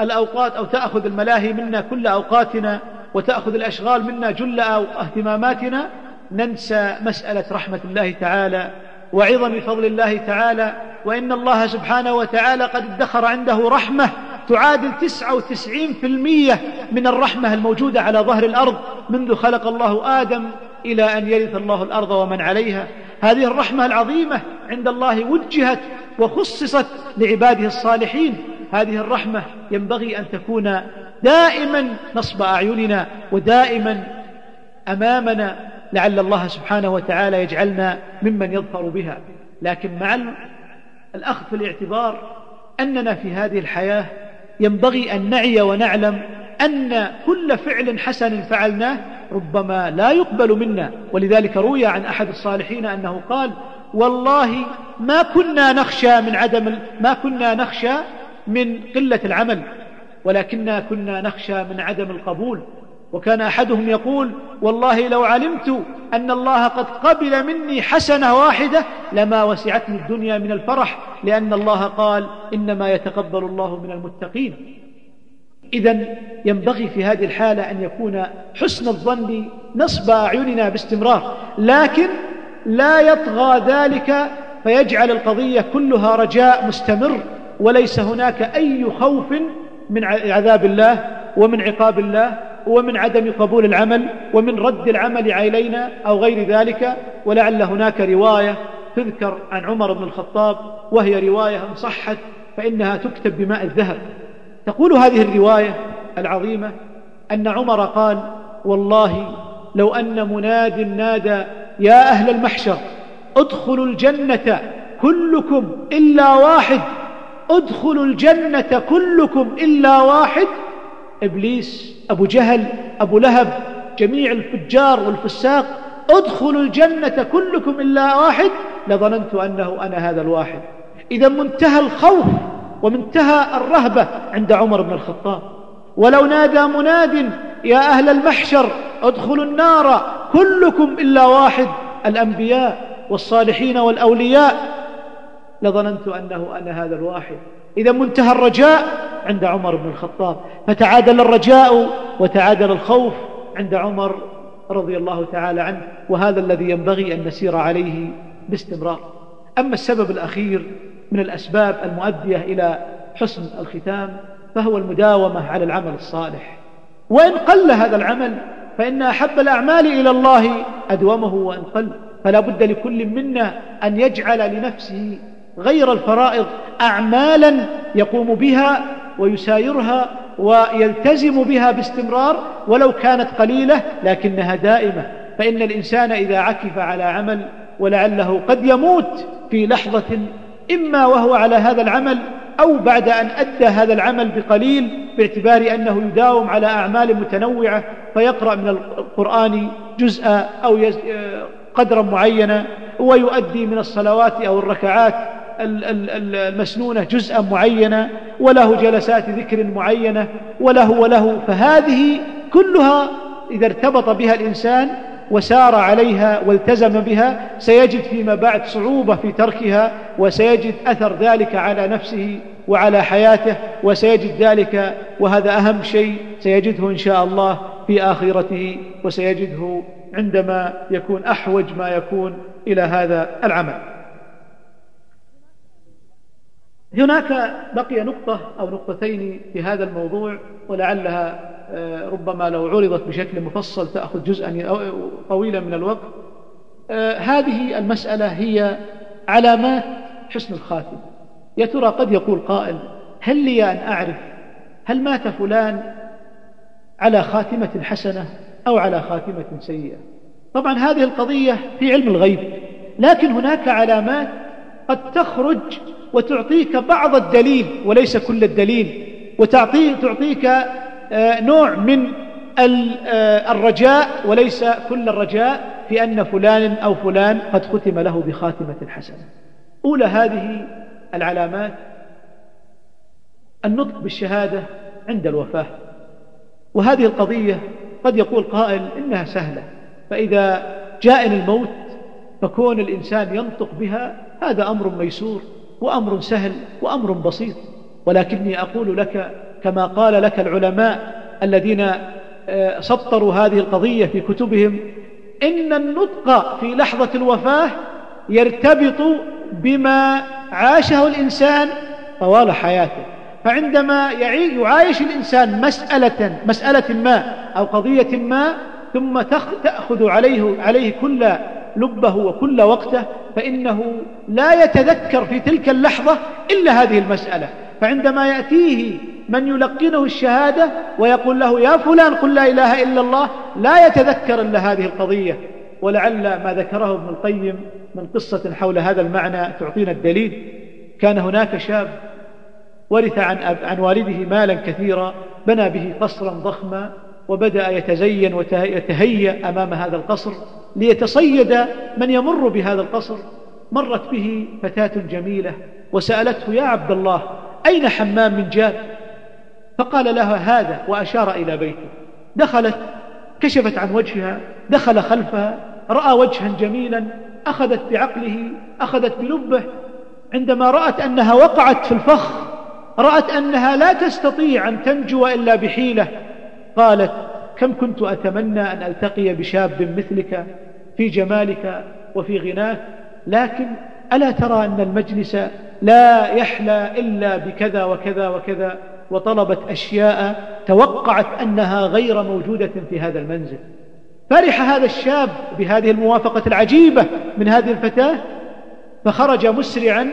الأوقات أو تأخذ الملاهي منا كل أوقاتنا وتأخذ الأشغال منا جل اهتماماتنا ننسى مسألة رحمة الله تعالى وعظم فضل الله تعالى وإن الله سبحانه وتعالى قد ادخر عنده رحمة تعادل تسعة وتسعين في المية من الرحمة الموجودة على ظهر الأرض منذ خلق الله آدم إلى أن يرث الله الأرض ومن عليها. هذه الرحمة العظيمة عند الله وجهت وخصصت لعباده الصالحين. هذه الرحمة ينبغي أن تكون دائما نصب أعيننا ودائما أمامنا لعل الله سبحانه وتعالى يجعلنا ممن يظفر بها. لكن مع الأخذ في الاعتبار أننا في هذه الحياة ينبغي أن نعي ونعلم أن كل فعل حسن فعلناه ربما لا يقبل منا. ولذلك روي عن أحد الصالحين أنه قال والله ما كنا نخشى من عدم ما كنا نخشى من قلة العمل ولكننا كنا نخشى من عدم القبول. وكان أحدهم يقول والله لو علمت أن الله قد قبل مني حسنة واحدة لما وسعتني الدنيا من الفرح لأن الله قال إنما يتقبل الله من المتقين. إذا ينبغي في هذه الحالة أن يكون حسن الظن نصب أعيننا باستمرار لكن لا يطغى ذلك فيجعل القضية كلها رجاء مستمر وليس هناك أي خوف من عذاب الله ومن عقاب الله ومن عدم قبول العمل ومن رد العمل علينا أو غير ذلك ولعل هناك رواية تذكر عن عمر بن الخطاب وهي رواية إن صحت فإنها تكتب بماء الذهب. تقول هذه الرواية العظيمة أن عمر قال والله لو أن مناد نادى يا أهل المحشر ادخلوا الجنة كلكم إلا واحد ادخلوا الجنة كلكم إلا واحد إبليس أبو جهل أبو لهب جميع الفجار والفساق ادخلوا الجنة كلكم إلا واحد لظننت أنه أنا هذا الواحد. إذا منتهى الخوف ومنتهى الرهبة عند عمر بن الخطاب. ولو نادى مناد يا أهل المحشر ادخلوا النار كلكم إلا واحد الأنبياء والصالحين والأولياء لظننت أنه أنا هذا الواحد. إذا منتهى الرجاء عند عمر بن الخطاب فتعادل الرجاء وتعادل الخوف عند عمر رضي الله تعالى عنه وهذا الذي ينبغي أن نسير عليه باستمرار. أما السبب الأخير من الأسباب المؤدية إلى حسن الختام فهو المداومة على العمل الصالح. وإن قل هذا العمل فإن أحب الأعمال إلى الله أدومه وإن قل فلا بد لكل منا أن يجعل لنفسه غير الفرائض أعمالا يقوم بها ويسايرها ويلتزم بها باستمرار ولو كانت قليلة لكنها دائمة. فإن الإنسان إذا عكف على عمل ولعله قد يموت في لحظة إما وهو على هذا العمل أو بعد أن أدى هذا العمل بقليل باعتبار أنه يداوم على أعمال متنوعة فيقرأ من القرآن جزءا أو قدرا معينا ويؤدي من الصلوات أو الركعات المسنونة جزءا معينا وله جلسات ذكر معينة وله وله فهذه كلها إذا ارتبط بها الإنسان وسار عليها والتزم بها سيجد فيما بعد صعوبة في تركها وسيجد أثر ذلك على نفسه وعلى حياته وسيجد ذلك وهذا أهم شيء سيجده إن شاء الله في آخرته وسيجده عندما يكون أحوج ما يكون إلى هذا العمل. هناك بقي نقطة أو نقطتين في هذا الموضوع ولعلها آه، ربما لو عرضت بشكل مفصل تأخذ جزءا طويلا من الوقت. آه، هذه المسألة هي علامات حسن الخاتم. يا ترى قد يقول قائل هل لي أن أعرف هل مات فلان على خاتمة حسنة أو على خاتمة سيئة؟ طبعا هذه القضية في علم الغيب لكن هناك علامات قد تخرج وتعطيك بعض الدليل وليس كل الدليل وتعطيك تعطيك آه، نوع من آه، الرجاء وليس كل الرجاء في أن فلان أو فلان قد ختم له بخاتمة حسنة. أولى هذه العلامات النطق بالشهادة عند الوفاة. وهذه القضية قد يقول قائل إنها سهلة فإذا جاءني الموت فكون الإنسان ينطق بها هذا أمر ميسور. وأمر سهل وأمر بسيط ولكني أقول لك كما قال لك العلماء الذين آه، سطروا هذه القضية في كتبهم إن النطق في لحظة الوفاة يرتبط بما عاشه الإنسان طوال حياته. فعندما يعايش الإنسان مسألة مسألة ما أو قضية ما ثم تأخذ عليه عليه كل لبه وكل وقته فإنه لا يتذكر في تلك اللحظة إلا هذه المسألة. فعندما يأتيه من يلقنه الشهادة ويقول له يا فلان قل لا إله إلا الله لا يتذكر إلا هذه القضية. ولعل ما ذكره ابن القيم من قصة حول هذا المعنى تعطينا الدليل. كان هناك شاب ورث عن, عن والده مالا كثيرا بنى به قصرا ضخما وبدأ يتزين ويتهيأ أمام هذا القصر ليتصيد من يمر بهذا القصر. مرت به فتاة جميلة وسألته يا عبد الله أين حمام من جاب؟ فقال لها هذا. وأشار إلى بيته. دخلت كشفت عن وجهها دخل خلفها رأى وجها جميلا أخذت بعقله أخذت بلبه. عندما رأت أنها وقعت في الفخ رأت أنها لا تستطيع أن تنجو إلا بحيلة. قالت كم كنت أتمنى أن ألتقي بشاب مثلك في جمالك وفي غناك لكن ألا ترى أن المجلس لا يحلى إلا بكذا وكذا وكذا وطلبت أشياء توقعت أنها غير موجودة في هذا المنزل. فرح هذا الشاب بهذه الموافقة العجيبة من هذه الفتاة فخرج مسرعا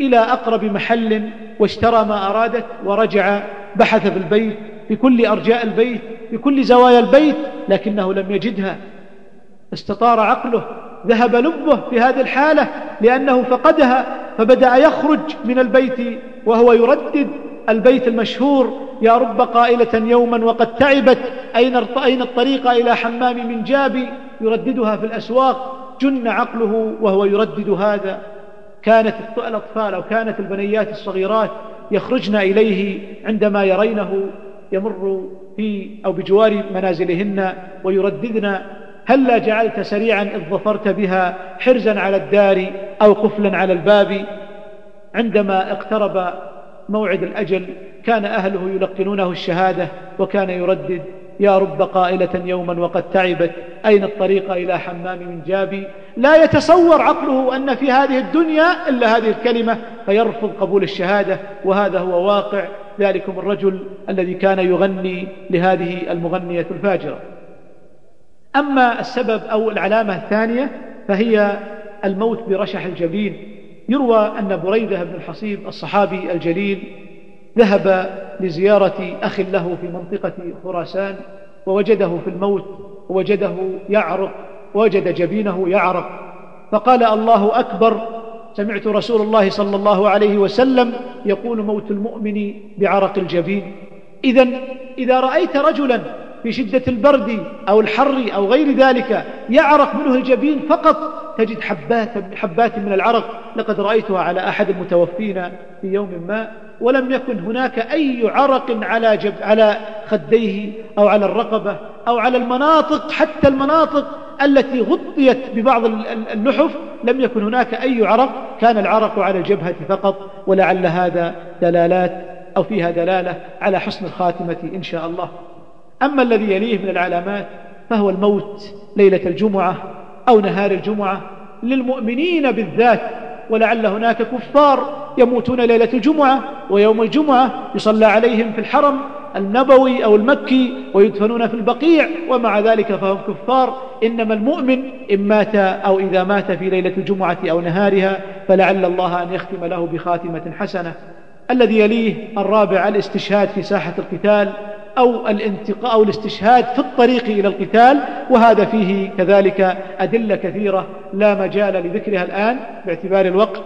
إلى أقرب محل واشترى ما أرادت ورجع بحث في البيت في كل أرجاء البيت في كل زوايا البيت لكنه لم يجدها. استطار عقله ذهب لبه في هذه الحالة لأنه فقدها فبدأ يخرج من البيت وهو يردد البيت المشهور يا رب قائلة يوما وقد تعبت أين أين الطريق إلى حمام من جابي يرددها في الأسواق. جن عقله وهو يردد هذا. كانت الأطفال أو كانت البنيات الصغيرات يخرجن إليه عندما يرينه. يمر في أو بجوار منازلهن ويرددن هلا جعلت سريعا إذ ظفرت بها حرزا على الدار أو قفلا على الباب؟ عندما اقترب موعد الأجل كان أهله يلقنونه الشهادة وكان يردد يا رب قائلة يوما وقد تعبت أين الطريق إلى حمام من جابي؟ لا يتصور عقله أن في هذه الدنيا إلا هذه الكلمة فيرفض قبول الشهادة وهذا هو واقع. ذلكم الرجل الذي كان يغني لهذه المغنية الفاجرة. أما السبب أو العلامة الثانية فهي الموت برشح الجبين. يروى أن بريدة بن الحصيب الصحابي الجليل ذهب لزيارة أخ له في منطقة خراسان ووجده في الموت ووجده يعرق ووجد جبينه يعرق. فقال الله أكبر سمعت رسول الله صلى الله عليه وسلم يقول موت المؤمن بعرق الجبين. إذا إذا رأيت رجلا في شدة البرد أو الحر أو غير ذلك يعرق منه الجبين فقط تجد حبات حبات من العرق. لقد رأيتها على أحد المتوفين في يوم ما ولم يكن هناك أي عرق على, جب على خديه أو على الرقبة أو على المناطق حتى المناطق التي غطيت ببعض اللحف لم يكن هناك أي عرق كان العرق على الجبهة فقط ولعل هذا دلالات أو فيها دلالة على حسن الخاتمة إن شاء الله. أما الذي يليه من العلامات فهو الموت ليلة الجمعة أو نهار الجمعة للمؤمنين بالذات ولعل هناك كفار يموتون ليلة الجمعة ويوم الجمعة يصلى عليهم في الحرم النبوي أو المكي ويدفنون في البقيع ومع ذلك فهم كفار. إنما المؤمن إن مات أو إذا مات في ليلة الجمعة أو نهارها فلعل الله أن يختم له بخاتمة حسنة. الذي يليه الرابع الاستشهاد في ساحة القتال أو الانتقاء أو الاستشهاد في الطريق إلى القتال وهذا فيه كذلك أدلة كثيرة لا مجال لذكرها الآن باعتبار الوقت.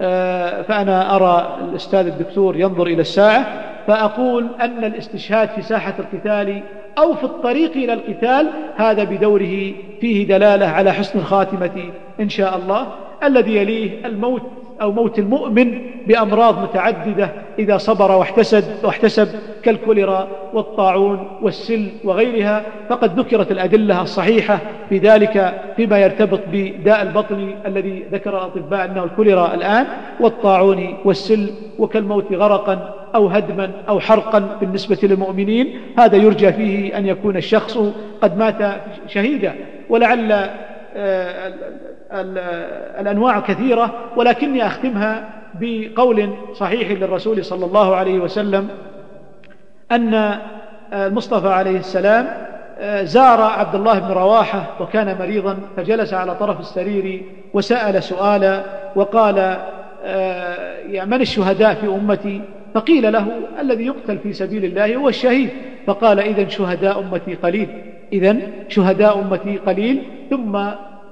آه، فأنا أرى الأستاذ الدكتور ينظر إلى الساعة. فأقول أن الاستشهاد في ساحة القتال أو في الطريق إلى القتال هذا بدوره فيه دلالة على حسن الخاتمة إن شاء الله الذي يليه الموت أو موت المؤمن بأمراض متعددة إذا صبر واحتسب, واحتسب كالكوليرا والطاعون والسل وغيرها فقد ذكرت الأدلة الصحيحة في ذلك فيما يرتبط بداء البطن الذي ذكر الأطباء أنه الكوليرا الآن والطاعون والسل وكالموت غرقا أو هدما أو حرقا بالنسبة للمؤمنين. هذا يرجى فيه أن يكون الشخص قد مات شهيدا. ولعل الأنواع كثيرة ولكني أختمها بقول صحيح للرسول صلى الله عليه وسلم أن المصطفى عليه السلام زار عبد الله بن رواحة وكان مريضا فجلس على طرف السرير وسأل سؤالا وقال يا من الشهداء في أمتي؟ فقيل له الذي يقتل في سبيل الله هو الشهيد. فقال إذا شهداء أمتي قليل. إذا شهداء أمتي قليل ثم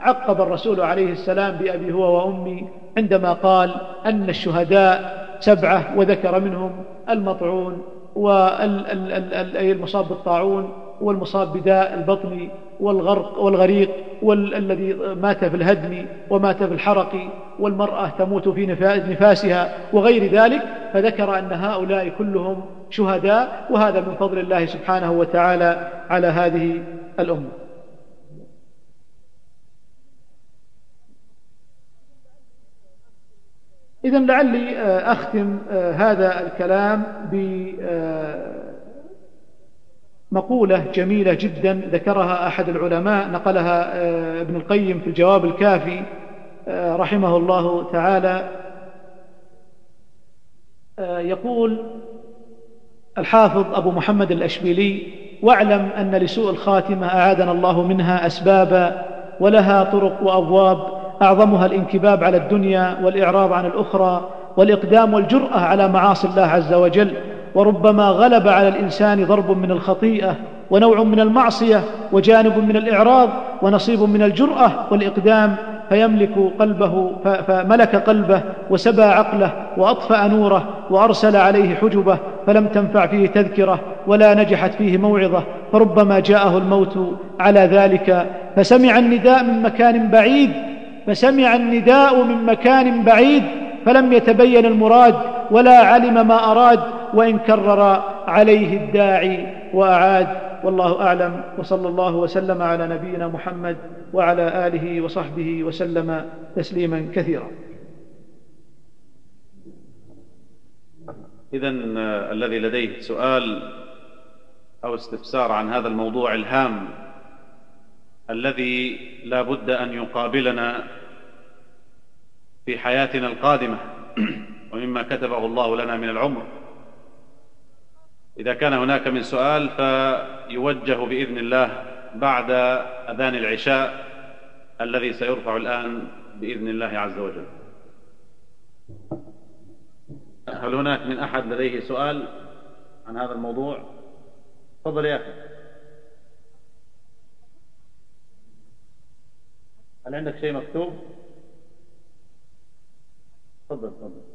عقب الرسول عليه السلام بأبي هو وأمي عندما قال أن الشهداء سبعة وذكر منهم المطعون والمصاب بالطاعون والمصاب بداء البطن والغرق والغريق والذي مات في الهدم ومات في الحرق والمرأة تموت في نفاسها وغير ذلك فذكر أن هؤلاء كلهم شهداء وهذا من فضل الله سبحانه وتعالى على هذه الأمة. إذا لعلي آه، أختم آه، هذا الكلام بمقولة جميلة جدا ذكرها أحد العلماء نقلها ابن القيم في الجواب الكافي رحمه الله تعالى. يقول الحافظ أبو محمد الأشبيلي واعلم أن لسوء الخاتمة أعاذنا الله منها أسبابا ولها طرق وأبواب أعظمها الانكباب على الدنيا والإعراض عن الأخرى والإقدام والجرأة على معاصي الله عز وجل وربما غلب على الإنسان ضرب من الخطيئة ونوع من المعصية وجانب من الإعراض ونصيب من الجرأة والإقدام فيملك قلبه فملك قلبه وسبى عقله وأطفأ نوره وأرسل عليه حجبه فلم تنفع فيه تذكرة ولا نجحت فيه موعظة فربما جاءه الموت على ذلك. فسمع النداء من مكان بعيد فسمع النداء من مكان بعيد فلم يتبين المراد ولا علم ما أراد وإن كرر عليه الداعي وأعاد. والله أعلم. وصلى الله وسلم على نبينا محمد وعلى آله وصحبه وسلم تسليما كثيرا. اذا آه، الذي لديه سؤال أو استفسار عن هذا الموضوع الهام الذي لا بد أن يقابلنا في حياتنا القادمة. [clears throat] ومما كتبه الله لنا من العمر. إذا كان هناك من سؤال فيوجه بإذن الله بعد أذان العشاء الذي سيرفع الآن بإذن الله عز وجل. هل هناك من أحد لديه سؤال عن هذا الموضوع؟ تفضل يا أخي. هل عندك شيء مكتوب؟ تفضل تفضل.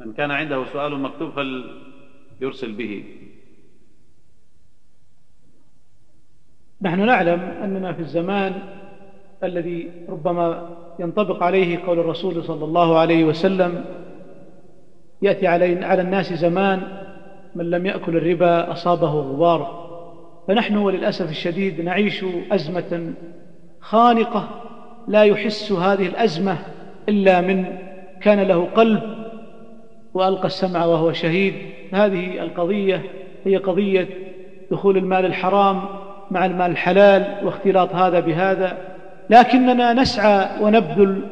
من كان عنده سؤال مكتوب فليرسل به؟ نحن نعلم أننا في الزمان الذي ربما ينطبق عليه قول الرسول صلى الله عليه وسلم يأتي على الناس زمان من لم يأكل الربا أصابه غبار. فنحن وللأسف الشديد نعيش أزمة خانقة لا يحس هذه الأزمة إلا من كان له قلب وألقى السمع وهو شهيد. هذه القضية هي قضية دخول المال الحرام مع المال الحلال واختلاط هذا بهذا. لكننا نسعى ونبذل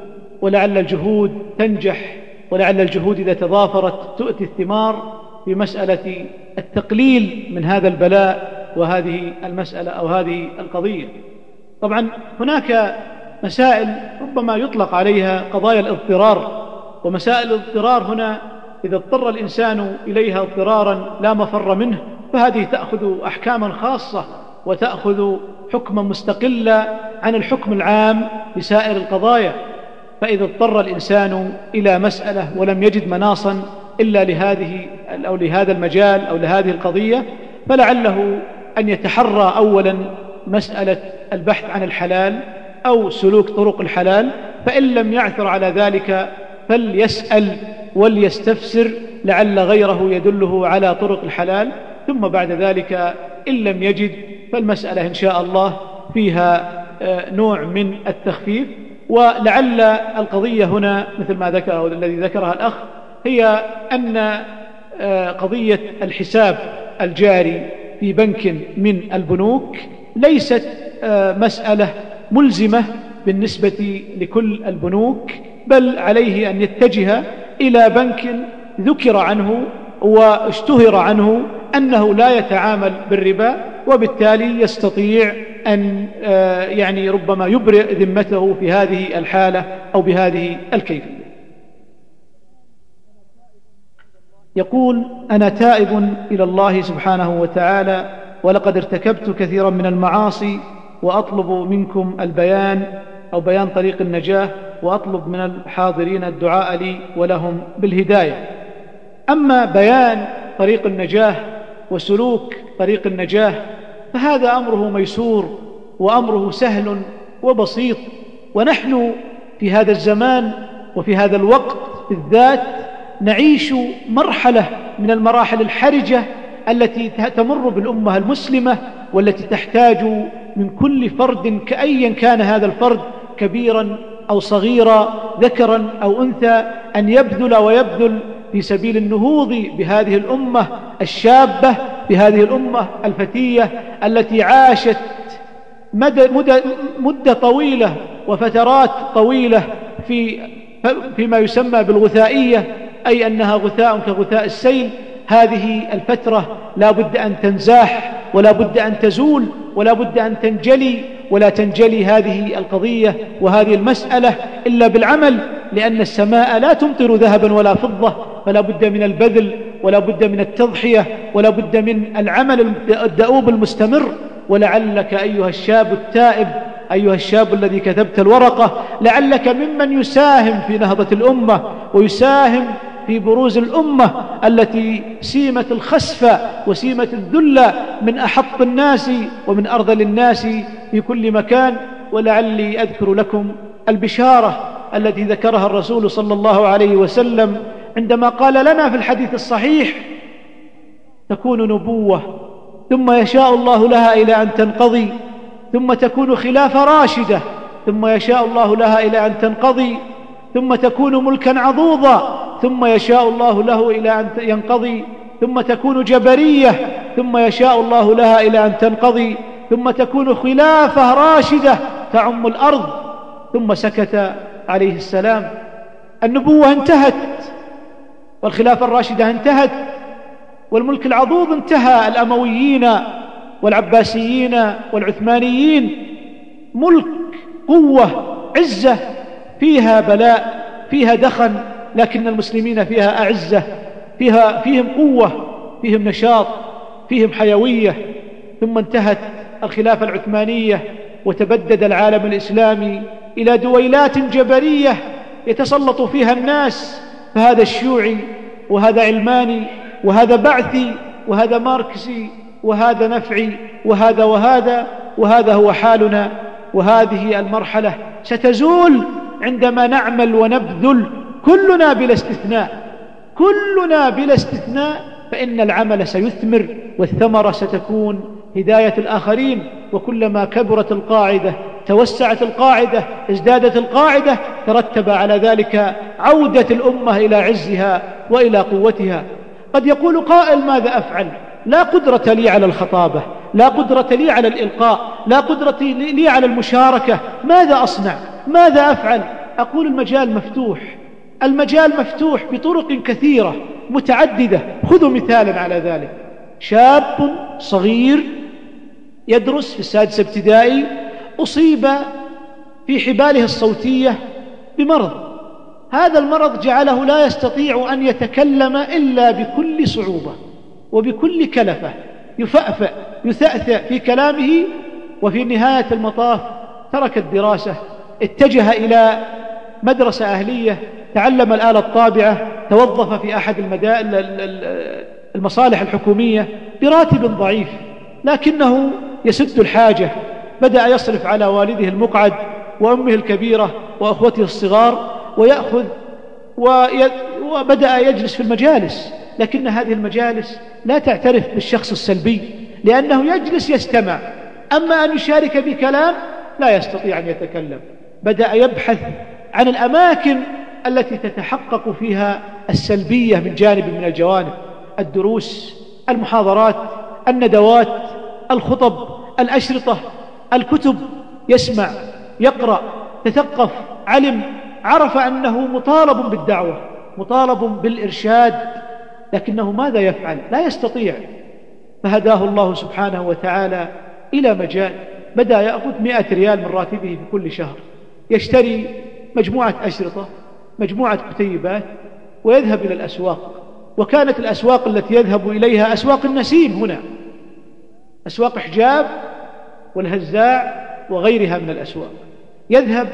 ولعل الجهود تنجح ولعل الجهود إذا تضافرت تؤتي الثمار في مسألة التقليل من هذا البلاء وهذه المسألة أو هذه القضية. طبعا هناك مسائل ربما يطلق عليها قضايا الاضطرار ومسائل الاضطرار هنا إذا اضطر الإنسان إليها اضطرارا لا مفر منه فهذه تأخذ أحكاما خاصة وتأخذ حكما مستقلا عن الحكم العام لسائر القضايا. فإذا اضطر الإنسان إلى مسألة ولم يجد مناصا إلا لهذه أو لهذا المجال أو لهذه القضية فلعله أن يتحرى أولا مسألة البحث عن الحلال أو سلوك طرق الحلال فإن لم يعثر على ذلك فليسأل وليستفسر لعل غيره يدله على طرق الحلال ثم بعد ذلك إن لم يجد فالمسألة إن شاء الله فيها آه، نوع من التخفيف. ولعل القضية هنا مثل ما ذكره الذي ذكرها الأخ هي أن آه، قضية الحساب الجاري في بنك من البنوك ليست آه، مسألة ملزمة بالنسبة لكل البنوك. بل عليه أن يتجه إلى بنك ذكر عنه واشتهر عنه أنه لا يتعامل بالربا وبالتالي يستطيع أن آه، يعني ربما يبرئ ذمته في هذه الحالة أو بهذه الكيفية. يقول أنا تائب إلى الله سبحانه وتعالى ولقد ارتكبت كثيرا من المعاصي وأطلب منكم البيان أو بيان طريق النجاة وأطلب من الحاضرين الدعاء لي ولهم بالهداية. أما بيان طريق النجاة وسلوك طريق النجاة فهذا أمره ميسور وأمره سهل وبسيط. ونحن في هذا الزمان وفي هذا الوقت بالذات نعيش مرحلة من المراحل الحرجة التي تمر بالأمة المسلمة والتي تحتاج من كل فرد كأيا كان هذا الفرد كبيرا أو صغيرا ذكرا أو أنثى أن يبذل ويبذل في سبيل النهوض بهذه الأمة الشابة بهذه الأمة الفتية التي عاشت مدى مدة, مدة طويلة وفترات طويلة في فيما يسمى بالغثائية أي أنها غثاء كغثاء السيل. هذه الفترة لا بد أن تنزاح ولا بد أن تزول ولا بد أن تنجلي. ولا تنجلي هذه القضية وهذه المسألة إلا بالعمل لأن السماء لا تمطر ذهبا ولا فضة فلا بد من البذل ولا بد من التضحية ولا بد من العمل الدؤوب المستمر. ولعلك أيها الشاب التائب أيها الشاب الذي كتبت الورقة لعلك ممن يساهم في نهضة الأمة ويساهم في بروز الأمة التي سيمت الخسف وسيمت الذل من أحط الناس ومن أرذل الناس في كل مكان ولعلي أذكر لكم البشارة التي ذكرها الرسول صلى الله عليه وسلم عندما قال لنا في الحديث الصحيح تكون نبوة ثم يشاء الله لها إلى أن تنقضي ثم تكون خلافة راشدة ثم يشاء الله لها إلى أن تنقضي ثم تكون ملكا عضوضا ثم يشاء الله له إلى أن ينقضي ثم تكون جبرية ثم يشاء الله لها إلى أن تنقضي ثم تكون خلافة راشدة تعم الأرض. ثم سكت عليه السلام. النبوة انتهت والخلافة الراشدة انتهت والملك العضوض انتهى الأمويين والعباسيين والعثمانيين. ملك قوة عزة فيها بلاء فيها دخن لكن المسلمين فيها أعزة فيها فيهم قوة فيهم نشاط فيهم حيوية. ثم انتهت الخلافة العثمانية وتبدد العالم الإسلامي إلى دويلات جبرية يتسلط فيها الناس. فهذا الشيوعي وهذا علماني وهذا بعثي وهذا ماركسي وهذا نفعي وهذا وهذا وهذا هو حالنا. وهذه المرحلة ستزول عندما نعمل ونبذل كلنا بلا استثناء كلنا بلا استثناء فإن العمل سيثمر والثمرة ستكون هداية الآخرين وكلما كبرت القاعدة توسعت القاعدة ازدادت القاعدة ترتب على ذلك عودة الأمة إلى عزها وإلى قوتها. قد يقول قائل ماذا أفعل؟ لا قدرة لي على الخطابة لا قدرة لي على الإلقاء لا قدرة لي على المشاركة ماذا أصنع؟ ماذا أفعل؟ أقول المجال مفتوح. المجال مفتوح بطرق كثيرة متعددة. خذوا مثالا على ذلك. شاب صغير يدرس في السادسة ابتدائي أصيب في حباله الصوتية بمرض. هذا المرض جعله لا يستطيع أن يتكلم إلا بكل صعوبة وبكل كلفة. يفأفأ يثأثأ في كلامه وفي نهاية المطاف ترك الدراسة اتجه إلى مدرسة أهلية تعلم الآلة الطابعة توظف في أحد المصالح الحكومية براتب ضعيف لكنه يسد الحاجة. بدأ يصرف على والده المقعد وأمه الكبيرة وأخوته الصغار ويأخذ وبدأ يجلس في المجالس. لكن هذه المجالس لا تعترف بالشخص السلبي لأنه يجلس يستمع. أما أن يشارك بكلام لا يستطيع أن يتكلم. بدأ يبحث عن الأماكن التي تتحقق فيها السلبية من جانب من الجوانب الدروس المحاضرات الندوات الخطب الأشرطة الكتب يسمع يقرأ تثقف علم عرف أنه مطالب بالدعوة مطالب بالإرشاد لكنه ماذا يفعل؟ لا يستطيع. فهداه الله سبحانه وتعالى إلى مجال بدأ يأخذ مئة ريال من راتبه في كل شهر يشتري مجموعة أشرطة مجموعة كتيبات ويذهب إلى الأسواق. وكانت الأسواق التي يذهب إليها أسواق النسيم هنا. أسواق حجاب والهزاع وغيرها من الأسواق. يذهب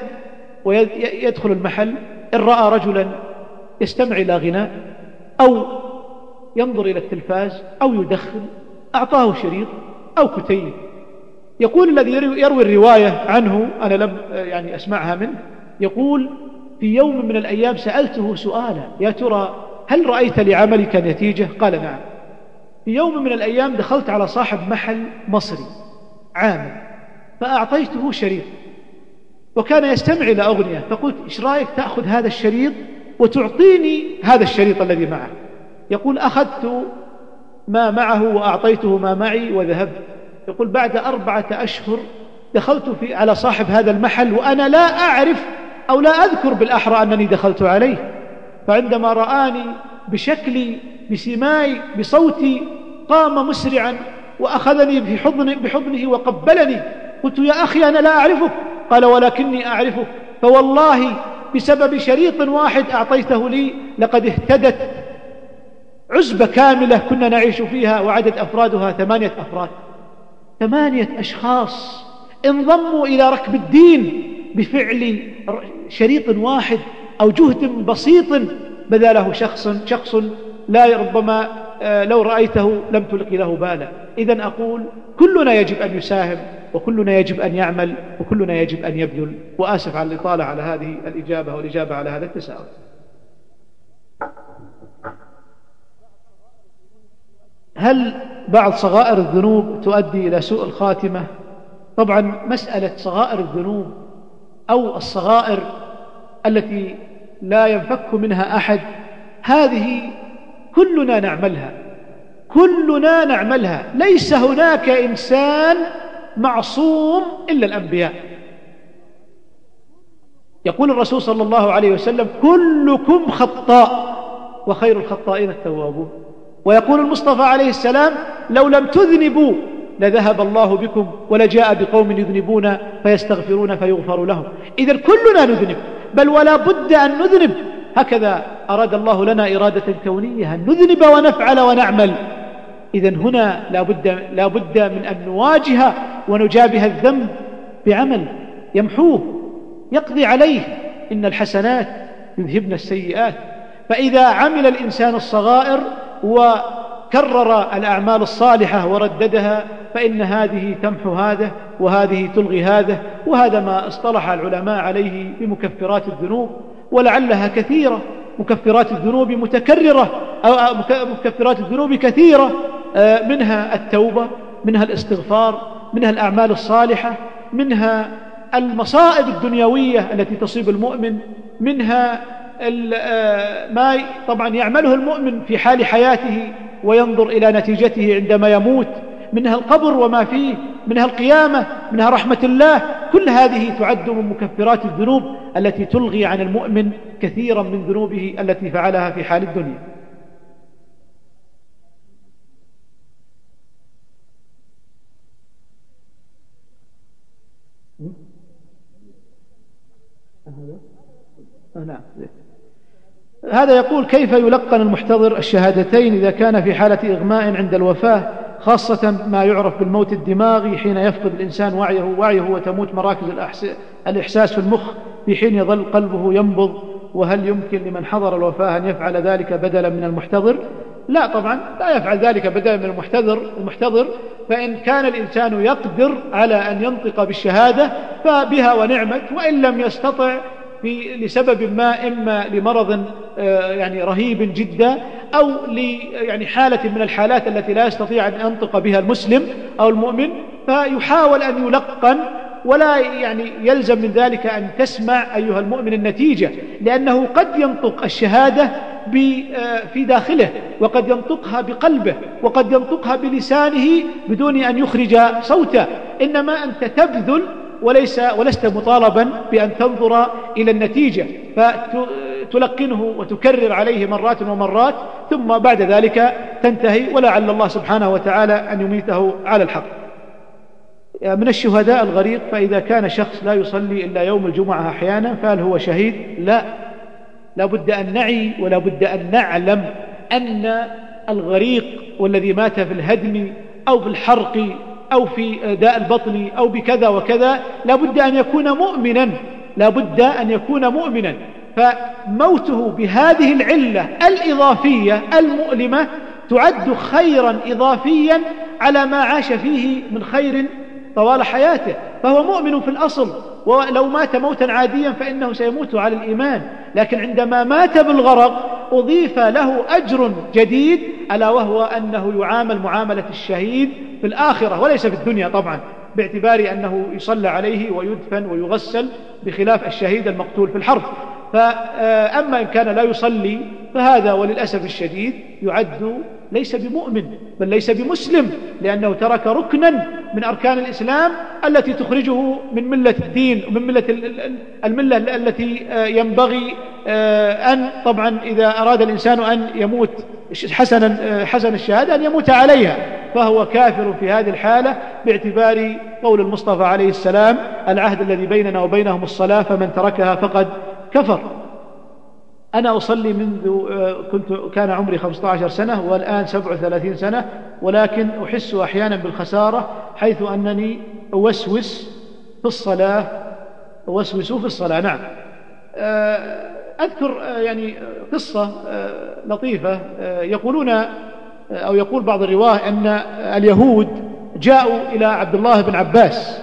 ويدخل المحل إن رأى رجلا يستمع إلى غناء أو ينظر إلى التلفاز أو يدخن أعطاه شريط أو كتيب. يقول الذي يروي الرواية عنه أنا لم يعني أسمعها منه يقول في يوم من الأيام سألته سؤالا يا ترى هل رأيت لعملك نتيجة؟ قال نعم. في يوم من الأيام دخلت على صاحب محل مصري عامل فأعطيته شريط وكان يستمع إلى أغنية فقلت إيش رأيك تأخذ هذا الشريط وتعطيني هذا الشريط الذي معه؟ يقول أخذت ما معه وأعطيته ما معي وذهبت. يقول بعد أربعة أشهر دخلت في على صاحب هذا المحل وأنا لا أعرف أو لا أذكر بالأحرى أنني دخلت عليه فعندما رآني بشكلي بسماي بصوتي قام مسرعا وأخذني في حضن بحضنه وقبلني قلت يا أخي أنا لا أعرفك قال ولكني أعرفك فوالله بسبب شريط واحد أعطيته لي لقد اهتدت. عزبة كاملة كنا نعيش فيها وعدد أفرادها ثمانية أفراد. ثمانية أشخاص انضموا إلى ركب الدين. بفعل شريط واحد أو جهد بسيط بذله شخص شخص لا ربما آه، لو رأيته لم تلق له بالا. إذا أقول كلنا يجب أن يساهم وكلنا يجب أن يعمل وكلنا يجب أن يبذل. وآسف على الإطالة على هذه الإجابة والإجابة على هذا التساؤل. هل بعض صغائر الذنوب تؤدي إلى سوء الخاتمة؟ طبعا مسألة صغائر الذنوب أو الصغائر التي لا ينفك منها أحد هذه كلنا نعملها كلنا نعملها. ليس هناك إنسان معصوم إلا الأنبياء. يقول الرسول صلى الله عليه وسلم كلكم خطاء وخير الخطائين التوابون. ويقول المصطفى عليه السلام لو لم تذنبوا لذهب الله بكم ولجاء بقوم يذنبون فيستغفرون فيغفر لهم. إذا كلنا نذنب بل ولا بد أن نذنب. هكذا أراد الله لنا إرادة كونية أن نذنب ونفعل ونعمل. إذا هنا لا بد, لا بد من أن نواجه ونجابه الذنب بعمل يمحوه يقضي عليه. إن الحسنات يذهبن السيئات. فإذا عمل الإنسان الصغائر وكرر الأعمال الصالحة ورددها فإن هذه تمحو هذا وهذه تلغي هذا وهذا ما اصطلح العلماء عليه بمكفرات الذنوب ولعلها كثيرة. مكفرات الذنوب متكررة أو مكفرات الذنوب كثيرة آه، منها التوبة منها الاستغفار منها الأعمال الصالحة منها المصائب الدنيوية التي تصيب المؤمن منها آه، ما طبعا يعمله المؤمن في حال حياته وينظر إلى نتيجته عندما يموت منها القبر وما فيه منها القيامة منها رحمة الله. كل هذه تعد من مكفرات الذنوب التي تلغي عن المؤمن كثيرا من ذنوبه التي فعلها في حال الدنيا نعم هذا يقول كيف يلقن المحتضر الشهادتين إذا كان في حالة إغماء عند الوفاة خاصة ما يعرف بالموت الدماغي حين يفقد الإنسان وعيه وعيه وتموت مراكز الإحساس في المخ في حين يظل قلبه ينبض وهل يمكن لمن حضر الوفاة أن يفعل ذلك بدلا من المحتضر؟ لا طبعا لا يفعل ذلك بدلا من المحتضر المحتضر فإن كان الإنسان يقدر على أن ينطق بالشهادة فبها ونعمت وإن لم يستطع في لسبب ما إما لمرض آه، يعني رهيب جدا أو يعني حالة من الحالات التي لا يستطيع أن ينطق بها المسلم أو المؤمن فيحاول أن يلقن ولا يعني يلزم من ذلك أن تسمع أيها المؤمن النتيجة لأنه قد ينطق الشهادة آه، في داخله وقد ينطقها بقلبه وقد ينطقها بلسانه بدون أن يخرج صوتا إنما أنت تبذل وليس ولست مطالبا بأن تنظر إلى النتيجة فتلقنه وتكرر عليه مرات ومرات ثم بعد ذلك تنتهي ولعل الله سبحانه وتعالى أن يميته على الحق. من الشهداء الغريق فإذا كان شخص لا يصلي إلا يوم الجمعة أحيانا فهل هو شهيد؟ لا. لا بد أن نعي ولا بد أن نعلم أن الغريق والذي مات في الهدم أو في الحرق أو في داء البطن أو بكذا وكذا لابد أن يكون مؤمنا لابد أن يكون مؤمنا. فموته بهذه العلة الإضافية المؤلمة تعد خيرا إضافيا على ما عاش فيه من خير طوال حياته فهو مؤمن في الأصل ولو مات موتا عاديا فإنه سيموت على الإيمان. لكن عندما مات بالغرق أضيف له أجر جديد ألا وهو أنه يعامل معاملة الشهيد في الآخرة وليس في الدنيا طبعا باعتبار أنه يصلى عليه ويدفن ويغسل بخلاف الشهيد المقتول في الحرب. فأما إن كان لا يصلي فهذا وللأسف الشديد يعد ليس بمؤمن بل ليس بمسلم لأنه ترك ركنا من أركان الإسلام التي تخرجه من ملة الدين ومن ملة الملة التي ينبغي أن طبعا إذا أراد الإنسان أن يموت حسنا حسن الشهادة أن يموت عليها. فهو كافر في هذه الحالة باعتبار قول المصطفى عليه السلام العهد الذي بيننا وبينهم الصلاة فمن تركها فقد كفر. أنا أصلي منذ آه، كنت كان عمري 15 سنة والآن 37 سنة ولكن أحس أحيانا بالخسارة حيث أنني أوسوس في الصلاة أوسوس في الصلاة نعم. آه، أذكر آه، يعني قصة لطيفة يقولون أو يقول بعض الرواة أن اليهود جاءوا إلى عبد الله بن عباس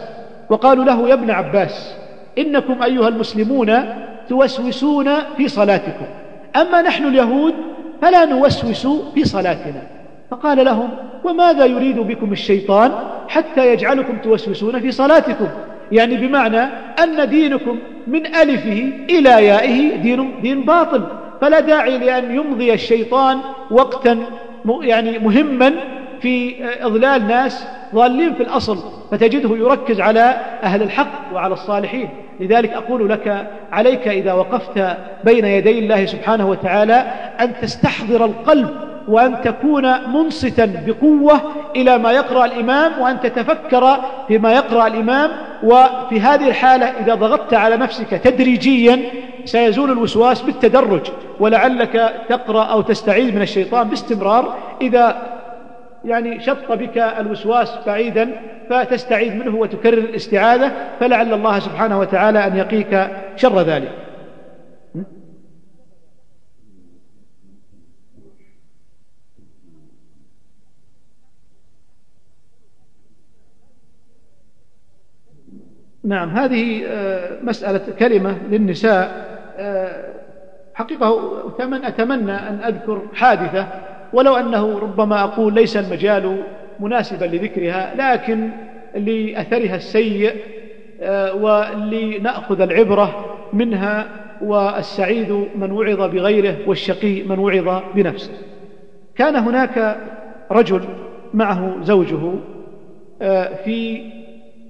وقالوا له يا ابن عباس إنكم أيها المسلمون توسوسون في صلاتكم. أما نحن اليهود فلا نوسوس في صلاتنا. فقال لهم وماذا يريد بكم الشيطان حتى يجعلكم توسوسون في صلاتكم؟ يعني بمعنى أن دينكم من ألفه إلى يائه دين, دين باطل. فلا داعي لأن يمضي الشيطان وقتا يعني مهما في إضلال ناس ضالين في الأصل فتجده يركز على أهل الحق وعلى الصالحين. لذلك أقول لك عليك إذا وقفت بين يدي الله سبحانه وتعالى أن تستحضر القلب وأن تكون منصتا بقوة إلى ما يقرأ الإمام وأن تتفكر فيما يقرأ الإمام. وفي هذه الحالة إذا ضغطت على نفسك تدريجيا سيزول الوسواس بالتدرج ولعلك تقرأ أو تستعيذ من الشيطان باستمرار. إذا يعني شط بك الوسواس بعيدا فتستعيذ منه وتكرر الاستعاذة فلعل الله سبحانه وتعالى أن يقيك شر ذلك. نعم هذه آه، مسألة كلمة للنساء آه، حقيقة أتمنى أن أذكر حادثة ولو أنه ربما أقول ليس المجال مناسبا لذكرها لكن لأثرها السيء آه، ولنأخذ العبرة منها والسعيد من وعظ بغيره والشقي من وعظ بنفسه. كان هناك رجل معه زوجه آه، في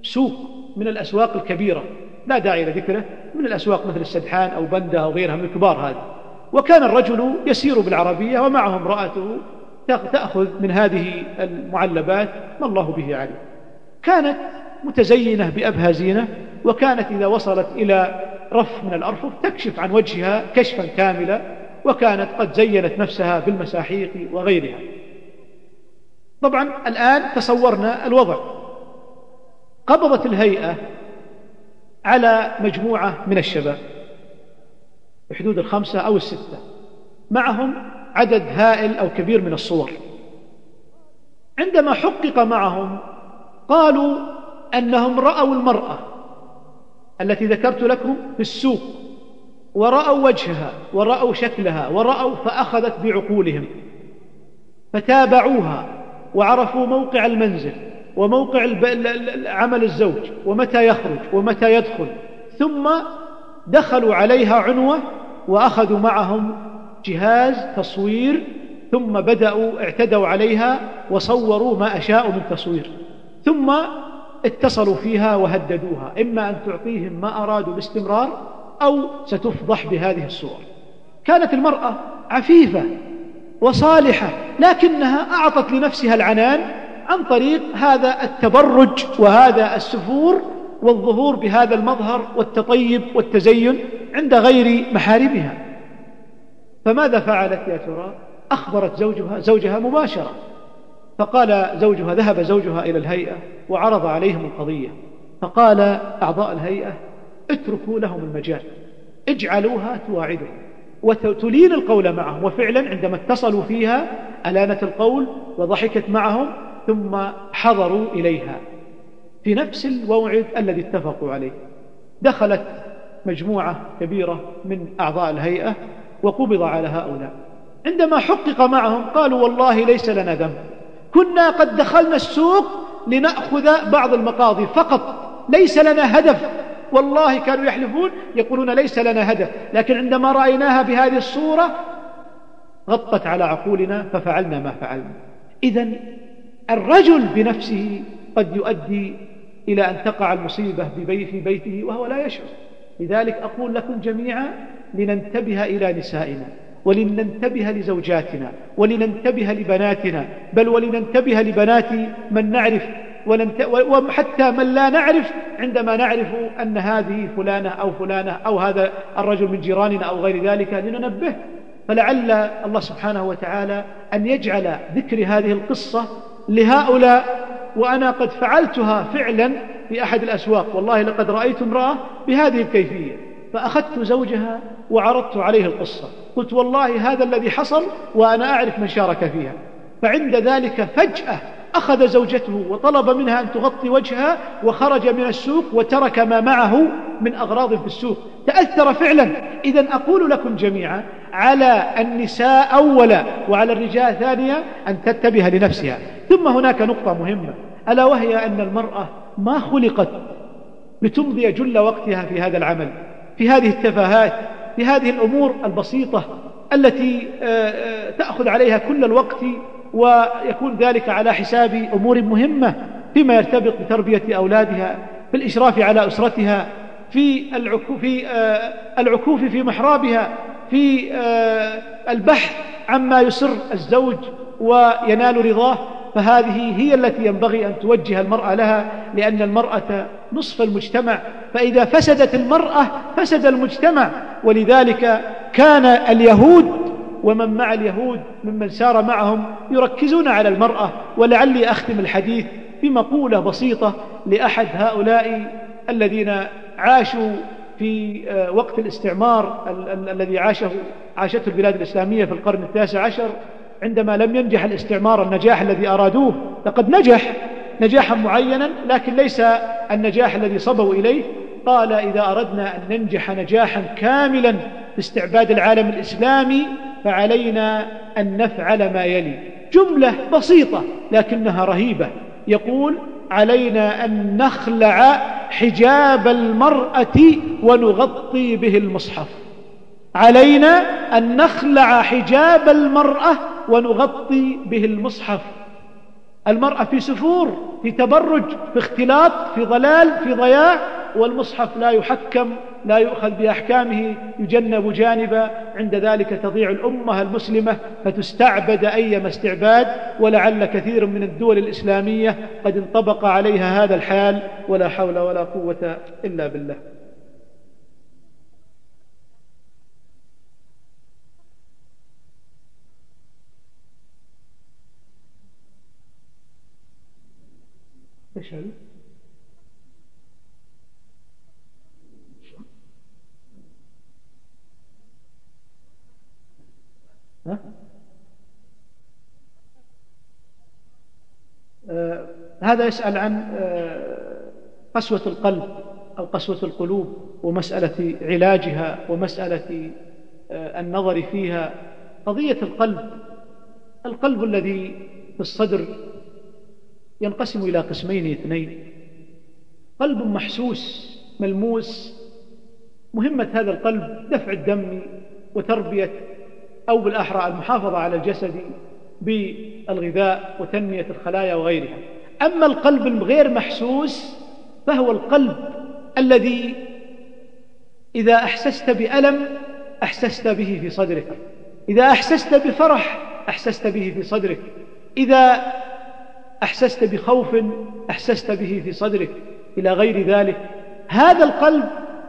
سوق من الأسواق الكبيرة لا داعي لذكره من الأسواق مثل السدحان أو بندة أو غيرها من الكبار هذه. وكان الرجل يسير بالعربية ومعه امرأته تأخذ من هذه المعلبات ما الله به عليه كانت متزينة بأبهى زينة وكانت إذا وصلت إلى رف من الأرفف تكشف عن وجهها كشفا كاملا وكانت قد زينت نفسها بالمساحيق وغيرها. طبعا الآن تصورنا الوضع. قبضت الهيئة على مجموعة من الشباب. بحدود الخمسة أو الستة. معهم عدد هائل أو كبير من الصور. عندما حقق معهم قالوا أنهم رأوا المرأة التي ذكرت لكم في السوق ورأوا وجهها ورأوا شكلها ورأوا فأخذت بعقولهم. فتابعوها وعرفوا موقع المنزل وموقع عمل الزوج ومتى يخرج ومتى يدخل. ثم دخلوا عليها عنوة وأخذوا معهم جهاز تصوير ثم بدأوا اعتدوا عليها وصوروا ما أشاءوا من تصوير ثم اتصلوا فيها وهددوها إما أن تعطيهم ما أرادوا باستمرار أو ستفضح بهذه الصور. كانت المرأة عفيفة وصالحة لكنها أعطت لنفسها العنان عن طريق هذا التبرج وهذا السفور والظهور بهذا المظهر والتطيب والتزين عند غير محارمها فماذا فعلت يا ترى؟ أخبرت زوجها زوجها مباشرة. فقال زوجها ذهب زوجها إلى الهيئة وعرض عليهم القضية. فقال أعضاء الهيئة اتركوا لهم المجال. اجعلوها تواعدهم وتلين القول معهم. وفعلا عندما اتصلوا فيها ألانت القول وضحكت معهم ثم حضروا إليها. في نفس الموعد الذي اتفقوا عليه. دخلت مجموعة كبيرة من أعضاء الهيئة وقبض على هؤلاء. عندما حقق معهم قالوا والله ليس لنا ذنب. كنا قد دخلنا السوق لنأخذ بعض المقاضي فقط. ليس لنا هدف. والله كانوا يحلفون يقولون ليس لنا هدف. لكن عندما رأيناها بهذه الصورة غطت على عقولنا ففعلنا ما فعلنا. إذا الرجل بنفسه قد يؤدي إلى أن تقع المصيبة في بيته وهو لا يشعر. لذلك أقول لكم جميعا لننتبه إلى نسائنا ولننتبه لزوجاتنا ولننتبه لبناتنا بل ولننتبه لبنات من نعرف وحتى من لا نعرف عندما نعرف أن هذه فلانة أو فلانة أو هذا الرجل من جيراننا أو غير ذلك لننبه. فلعل الله سبحانه وتعالى أن يجعل ذكر هذه القصة لهؤلاء وأنا قد فعلتها فعلا في أحد الأسواق. والله لقد رأيت امرأة بهذه الكيفية فأخذت زوجها وعرضت عليه القصة. قلت والله هذا الذي حصل وأنا أعرف من شارك فيها. فعند ذلك فجأة أخذ زوجته وطلب منها أن تغطي وجهها وخرج من السوق وترك ما معه من أغراض في السوق. تأثر فعلا. إذا أقول لكم جميعا على النساء أولا وعلى الرجال ثانيا أن تتبه لنفسها. ثم هناك نقطة مهمة. ألا وهي أن المرأة ما خلقت لتمضي جل وقتها في هذا العمل في هذه التفاهات في هذه الأمور البسيطة التي آه، آه، تأخذ عليها كل الوقت ويكون ذلك على حساب أمور مهمة فيما يرتبط بتربية أولادها في الإشراف على أسرتها في العكوف في, آه، العكوف في محرابها في البحث عما يسر الزوج وينال رضاه فهذه هي التي ينبغي أن توجه المرأة لها لأن المرأة نصف المجتمع فإذا فسدت المرأة فسد المجتمع. ولذلك كان اليهود ومن مع اليهود ممن سار معهم يركزون على المرأة. ولعلي أختم الحديث بمقولة بسيطة لأحد هؤلاء الذين عاشوا في آه، وقت الاستعمار الذي عاشه عاشته البلاد الإسلامية في القرن التاسع عشر. عندما لم ينجح الاستعمار النجاح الذي أرادوه لقد نجح نجاحا معينا لكن ليس النجاح الذي صبوا إليه. قال إذا أردنا أن ننجح نجاحا كاملا في استعباد العالم الإسلامي فعلينا أن نفعل ما يلي. جملة بسيطة لكنها رهيبة. يقول علينا أن نخلع حجاب المرأة ونغطي به المصحف. علينا أن نخلع حجاب المرأة ونغطي به المصحف. المرأة في سفور في تبرج في اختلاط في ضلال في ضياع والمصحف لا يحكم لا يؤخذ بأحكامه يجنب جانبا. عند ذلك تضيع الأمة المسلمة فتستعبد أيما استعباد ولعل كثير من الدول الإسلامية قد انطبق عليها هذا الحال ولا حول ولا قوة إلا بالله. هذا؟ ها؟ آه هذا يسأل عن آه قسوة القلب أو قسوة القلوب ومسألة علاجها ومسألة آه النظر فيها قضية القلب القلب الذي في الصدر ينقسم إلى قسمين اثنين. قلب محسوس ملموس. مهمة هذا القلب دفع الدم وتربية أو بالأحرى المحافظة على الجسد بالغذاء وتنمية الخلايا وغيرها. أما القلب الغير محسوس فهو القلب الذي إذا أحسست بألم أحسست به في صدرك. إذا أحسست بفرح أحسست به في صدرك. إذا أحسست بخوف أحسست به في صدرك إلى غير ذلك. هذا القلب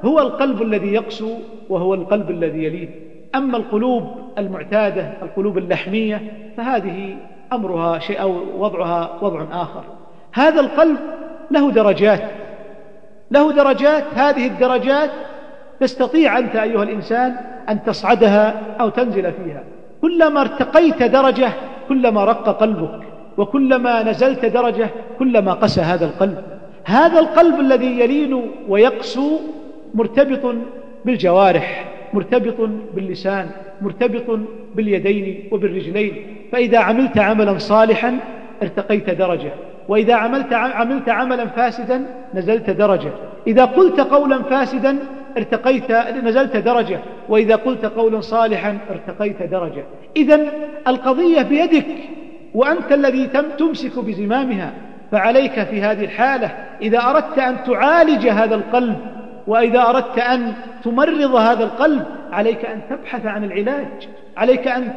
هو القلب الذي يقسو وهو القلب الذي يليه. أما القلوب المعتادة القلوب اللحمية فهذه أمرها شيء أو وضعها وضع آخر. هذا القلب له درجات له درجات. هذه الدرجات تستطيع أنت أيها الإنسان أن تصعدها أو تنزل فيها. كلما ارتقيت درجة كلما رق قلبك. وكلما نزلت درجة كلما قسى هذا القلب. هذا القلب الذي يلين ويقسو مرتبط بالجوارح مرتبط باللسان مرتبط باليدين وبالرجلين. فإذا عملت عملا صالحا ارتقيت درجة. وإذا عملت عملت عملا فاسدا نزلت درجة. إذا قلت قولا فاسدا ارتقيت نزلت درجة. وإذا قلت قولا صالحا ارتقيت درجة. إذا القضية بيدك. وأنت الذي تمسك بزمامها فعليك في هذه الحالة إذا أردت أن تعالج هذا القلب وإذا أردت أن تمرض هذا القلب عليك أن تبحث عن العلاج عليك أن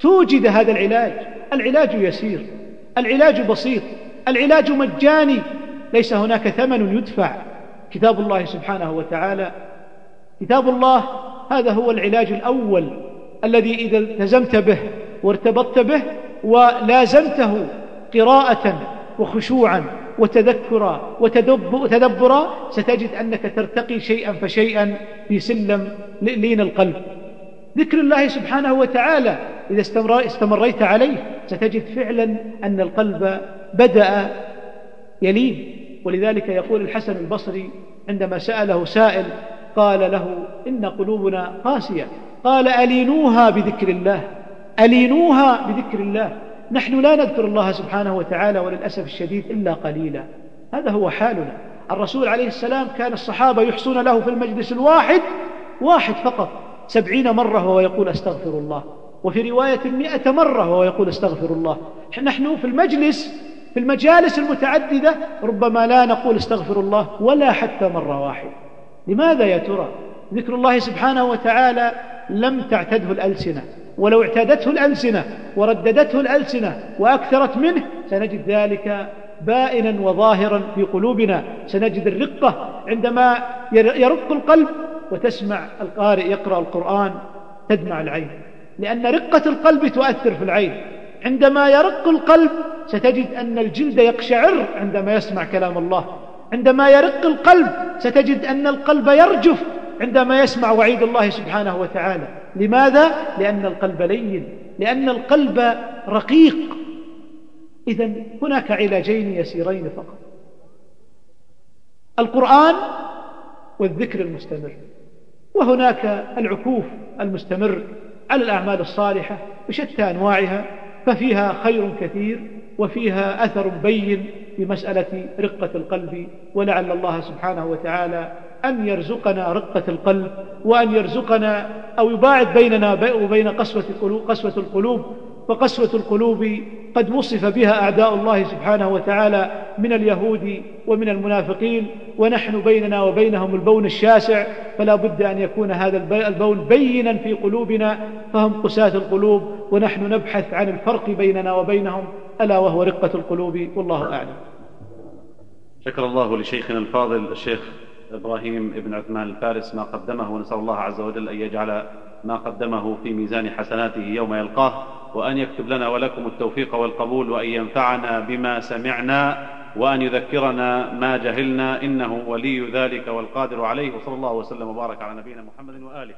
توجد هذا العلاج. العلاج يسير العلاج بسيط العلاج مجاني. ليس هناك ثمن يدفع. كتاب الله سبحانه وتعالى كتاب الله هذا هو العلاج الأول الذي إذا التزمت به. وارتبطت به ولازمته قراءة وخشوعا وتذكرا وتدبرا ستجد أنك ترتقي شيئا فشيئا في سلم لين القلب. ذكر الله سبحانه وتعالى إذا استمريت عليه ستجد فعلا أن القلب بدأ يلين. ولذلك يقول الحسن البصري عندما سأله سائل قال له إن قلوبنا قاسية. قال ألينوها بذكر الله؟ ألينوها بذكر الله. نحن لا نذكر الله سبحانه وتعالى وللأسف الشديد إلا قليلا. هذا هو حالنا. الرسول عليه السلام كان الصحابة يحصون له في المجلس الواحد واحد فقط سبعين مرة وهو يقول أستغفر الله وفي رواية مئة مرة وهو يقول أستغفر الله. نحن في المجلس في المجالس المتعددة ربما لا نقول أستغفر الله ولا حتى مرة واحدة. لماذا يا ترى؟ ذكر الله سبحانه وتعالى لم تعتده الألسنة. ولو اعتادته الألسنة ورددته الألسنة وأكثرت منه سنجد ذلك بائنا وظاهرا في قلوبنا. سنجد الرقة عندما يرق القلب وتسمع القارئ يقرأ القرآن تدمع العين. لأن رقة القلب تؤثر في العين. عندما يرق القلب ستجد أن الجلد يقشعر عندما يسمع كلام الله. عندما يرق القلب ستجد أن القلب يرجف عندما يسمع وعيد الله سبحانه وتعالى. لماذا؟ لأن القلب لين لأن القلب رقيق إذا هناك علاجين يسيرين فقط القرآن والذكر المستمر وهناك العكوف المستمر على الأعمال الصالحة بشتى أنواعها ففيها خير كثير وفيها أثر بين في مسألة رقة القلب ولعل الله سبحانه وتعالى أن يرزقنا رقة القلب وأن يرزقنا أو يباعد بيننا وبين قسوة القلوب, قسوة القلوب. فقسوة القلوب قد وصف بها أعداء الله سبحانه وتعالى من اليهود ومن المنافقين ونحن بيننا وبينهم البون الشاسع. فلا بد أن يكون هذا البون بينا في قلوبنا فهم قساة القلوب. ونحن نبحث عن الفرق بيننا وبينهم ألا وهو رقة القلوب؟ والله أعلم. شكر الله لشيخنا الفاضل الشيخ إبراهيم ابن عثمان الفارس ما قدمه ونسأل الله عز وجل أن يجعل ما قدمه في ميزان حسناته يوم يلقاه وأن يكتب لنا ولكم التوفيق والقبول وأن ينفعنا بما سمعنا وأن يذكرنا ما جهلنا إنه ولي ذلك والقادر عليه وصلى الله وسلم وبارك على نبينا محمد وآله.